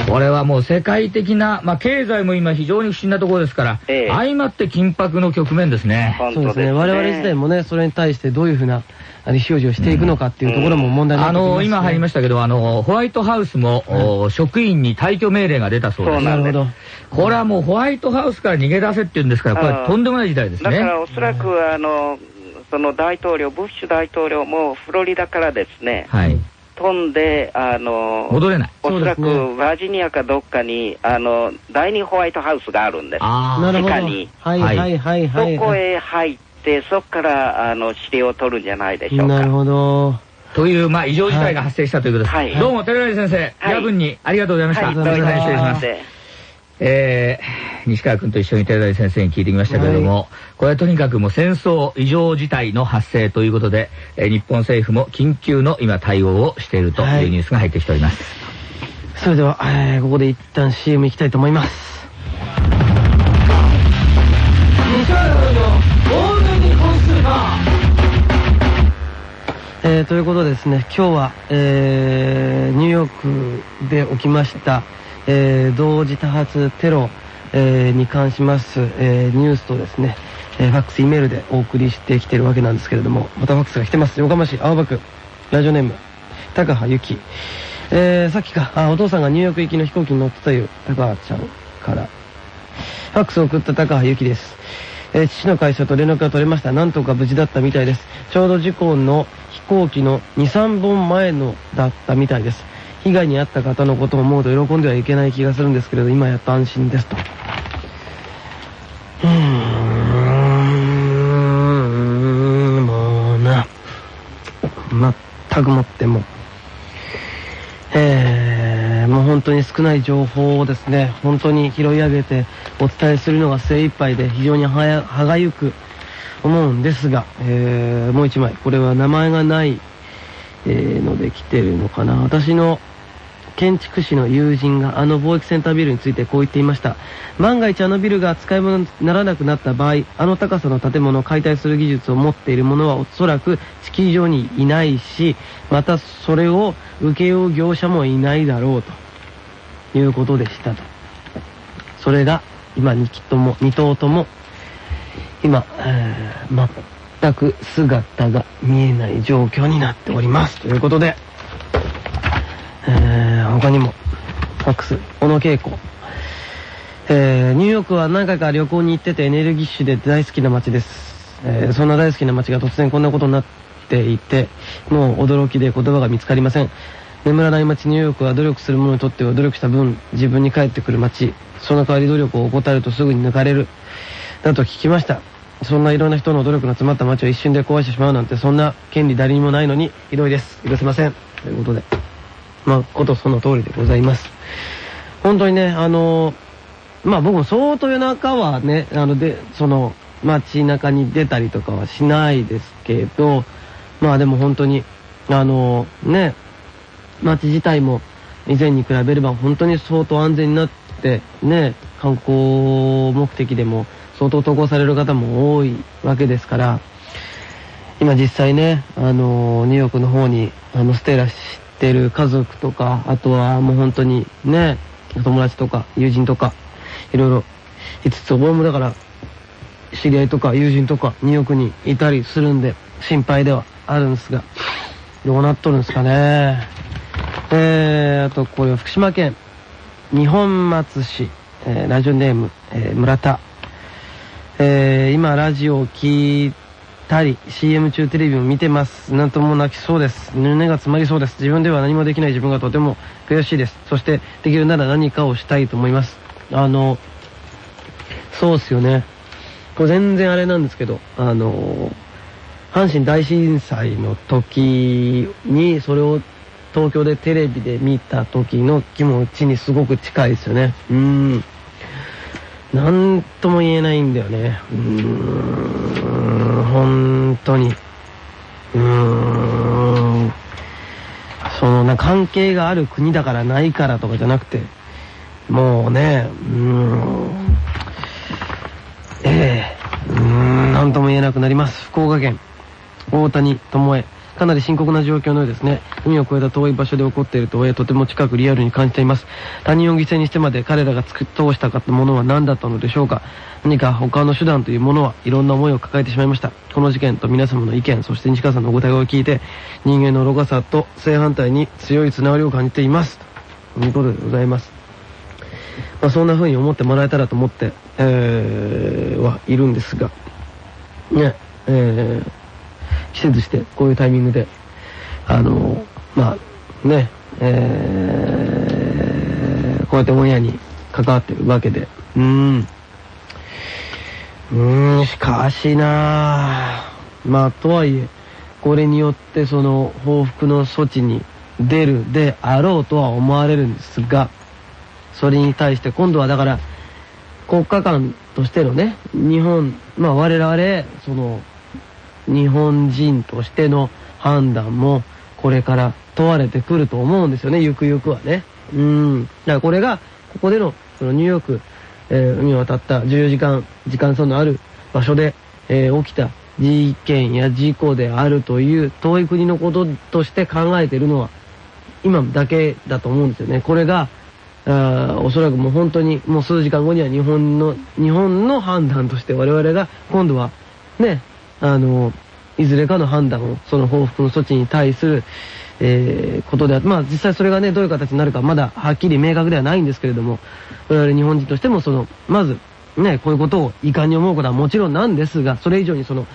これはもう世界的な、まあ経済も今非常に不審なところですから、ええ、相まって緊迫の局面ですね。そうですね。我々自体もね、それに対してどういうふうなあの、表示をしていくのかっていうところも問題になってきます、ね、あの、今入りましたけど、あの、ホワイトハウスも、うん、職員に退去命令が出たそうです。なるほど。これはもうホワイトハウスから逃げ出せっていうんですから、これとんでもない時代ですね。だからおそらく、あの、その大統領、ブッシュ大統領もフロリダからですね、はい。飛んで、あの、戻れない。おそらくバージニアかどっかに、あの、第二ホワイトハウスがあるんです。ああ、なるほど。地下に。はいはいはいはい。そこへ入っ、そこからあの指令を取るんじゃないでしょうか。なるほど。という、まあ、異常事態が発生したということです。はい、どうも、寺内先生、夜分にありがとうございました。はい、どうも失礼します。えー、西川君と一緒に寺内先生に聞いてきましたけれども、はい、これはとにかくもう戦争異常事態の発生ということで、えー、日本政府も緊急の今対応をしているというニュースが入ってきております。はい、それでは、えー、ここで一旦 CM 行きたいと思います。えー、ということでですね、今日は、えー、ニューヨークで起きました、えー、同時多発テロ、え、に関します、えー、ニュースとですね、えー、ファックス、イメールでお送りしてきてるわけなんですけれども、またファックスが来てます。横浜市青葉区、ラジオネーム、高羽由紀。えー、さっきか、あ、お父さんがニューヨーク行きの飛行機に乗ってたいう高羽ちゃんから、ファックスを送った高羽由紀です。え、父の会社と連絡が取れました。なんとか無事だったみたいです。ちょうど事故の飛行機の2、3本前のだったみたいです。被害に遭った方のことを思うと喜んではいけない気がするんですけれど、今やっと安心ですと。うーん、もうな、全くもっても、えー、もう本当に少ない情報をですね、本当に拾い上げてお伝えするのが精一杯で非常に歯がゆく思うんですが、えー、もう一枚、これは名前がない、え、ので来てるのかな。私の建築士の友人があの貿易センタービルについてこう言っていました。万が一あのビルが使い物にならなくなった場合あの高さの建物を解体する技術を持っている者はおそらく地球上にいないしまたそれを請け負う業者もいないだろうということでしたと。それが今2機とも2頭とも今、えー、全く姿が見えない状況になっております。ということでえー、他にも、ファックス、小野恵子。えー、ニューヨークは何回か旅行に行っててエネルギッシュで大好きな街です。えー、そんな大好きな街が突然こんなことになっていて、もう驚きで言葉が見つかりません。眠らない街ニューヨークは努力する者にとっては努力した分、自分に返ってくる街。その代わり努力を怠るとすぐに抜かれる。だと聞きました。そんないろんな人の努力の詰まった街を一瞬で壊してしまうなんて、そんな権利誰にもないのにひどいです。許せません。ということで。まあ、ことその通りでございます。本当にね、あのまあ僕も相当夜中はね、あので、その、街中に出たりとかはしないですけど、まあでも本当に、あのね、街自体も以前に比べれば本当に相当安全になって、ね、観光目的でも相当投稿される方も多いわけですから、今実際ね、あのニューヨークの方に、あの、ステラしてる家族とか、あとはもう本当にね、友達とか友人とか、いろいろ5つ、俺もだから、知り合いとか友人とかニューヨークにいたりするんで、心配ではあるんですが、どうなっとるんですかね。えー、あとこれは福島県、二本松市、えー、ラジオネーム、えー、村田。えー、今ラジオを聞いてたり、CM 中テレビも見てます。なんとも泣きそうです。胸が詰まりそうです。自分では何もできない自分がとても悔しいです。そして、できるなら何かをしたいと思います。あの、そうっすよね。これ全然あれなんですけど、あの、阪神大震災の時に、それを東京でテレビで見た時の気持ちにすごく近いですよね。うん。なんとも言えないんだよね。うーん、本当に。うーん。そのな、関係がある国だからないからとかじゃなくて、もうね、うーん。ええー、うーん、なんとも言えなくなります。福岡県、大谷智恵。かなり深刻な状況のようですね。海を越えた遠い場所で起こっているとはいえ、とても近くリアルに感じています。他人を犠牲にしてまで彼らが作り通したかったものは何だったのでしょうか。何か他の手段というものはいろんな思いを抱えてしまいました。この事件と皆様の意見、そして西川さんのお答えを聞いて、人間の愚かさと正反対に強いつながりを感じています。ということでございます。まあ、そんな風に思ってもらえたらと思って、えー、はいるんですが、ね、えー、季節してこういうタイミングであのまあねえー、こうやって親に関わってるわけで。うーん。うーん、しかしなぁまあ、とはいえ、これによってその報復の措置に出るであろうとは思われるんですが、それに対して今度はだから、国家間としてのね、日本、まあ我々、その、日本人としての判断もこれから問われてくると思うんですよね、ゆくゆくはね。うん。だからこれが、ここでの、そのニューヨーク、えー、海を渡った14時間、時間差のある場所で、えー、起きた事件や事故であるという遠い国のこととして考えているのは今だけだと思うんですよね。これが、あおそらくもう本当にもう数時間後には日本の、日本の判断として我々が今度はね、あの、いずれかの判断を、その報復の措置に対する、えー、ことであまあ実際それがね、どういう形になるかまだはっきり明確ではないんですけれども、我々日本人としてもその、まず、ね、こういうことを遺憾に思うことはもちろんなんですが、それ以上にその、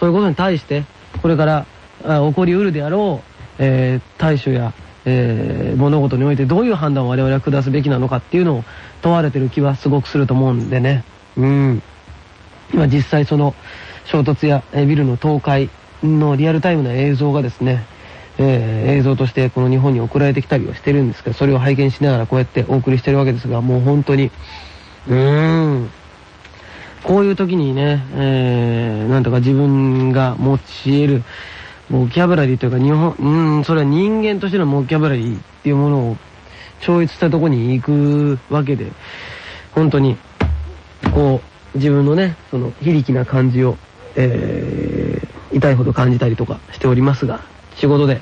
そういうことに対して、これからあ起こりうるであろう、えー、対処や、えー、物事においてどういう判断を我々は下すべきなのかっていうのを問われてる気はすごくすると思うんでね。うん。今実際その衝突や、えビルの倒壊のリアルタイムな映像がですね、えー、映像としてこの日本に送られてきたりはしてるんですけど、それを拝見しながらこうやってお送りしてるわけですが、もう本当に、うーん、こういう時にね、えー、なんとか自分が持ち得るボキャブラリーというか、日本、うん、それは人間としてのボキャブラリーっていうものを超越したとこに行くわけで、本当に、こう、自分のね、その、非力な感じを、えー、痛いほど感じたりとかしておりますが、仕事で、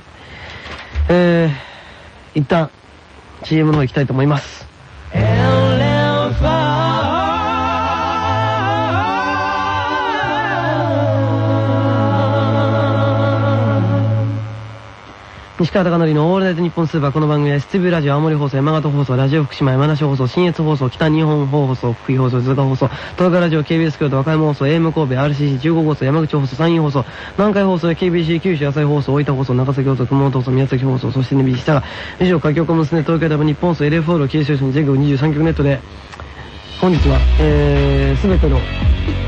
えー、一旦、CM の方行きたいと思います。西川貴教のオールナイトニッポンスーパー。この番組は、秩父ラジオ、青森放送、山形放送、ラジオ福島、山梨放送、新越放送、北日本放送、福井放送、鈴鹿放送、東海ラジオ、KBS 京都、和歌山放送、AM 神戸、RCC15 放送、山口放送、山陰放送、南海放送、KBC 九州朝日放送、大分放送、長崎放送、熊本放送、宮崎放送、そして NBC 佐賀、以上、海峡コムスネ、東京ダブ日本放送、LF4 九州新全国23局ネットで、本日は、えー、すべての、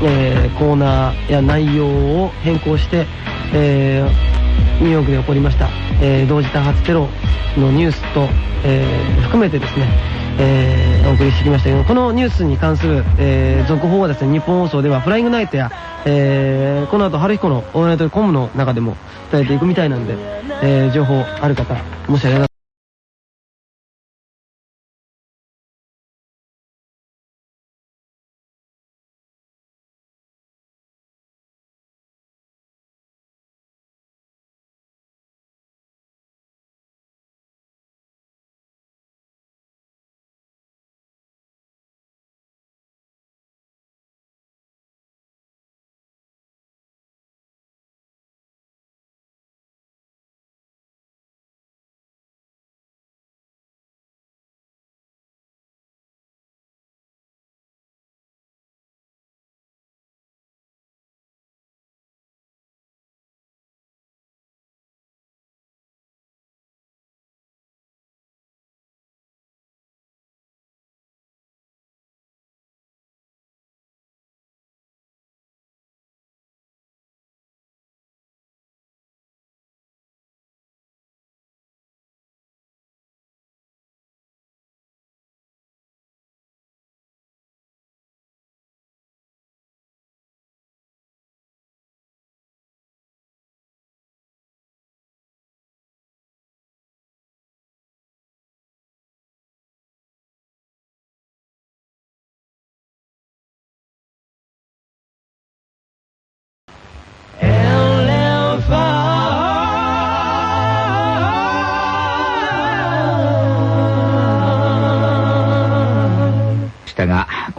えー、コーナーや内容を変更して、えー、ニューヨークで起こりました、えー、同時多発テロのニュースと、えー、含めてですね、えー、お送りしてきましたけど、このニュースに関する、え、続報はですね、日本放送ではフライングナイトや、え、この後、春彦のオールナイトコムの中でも伝えていくみたいなんで、え、情報ある方、もしあれば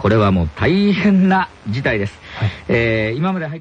これはもう大変な事態です。はい、えー、今まで入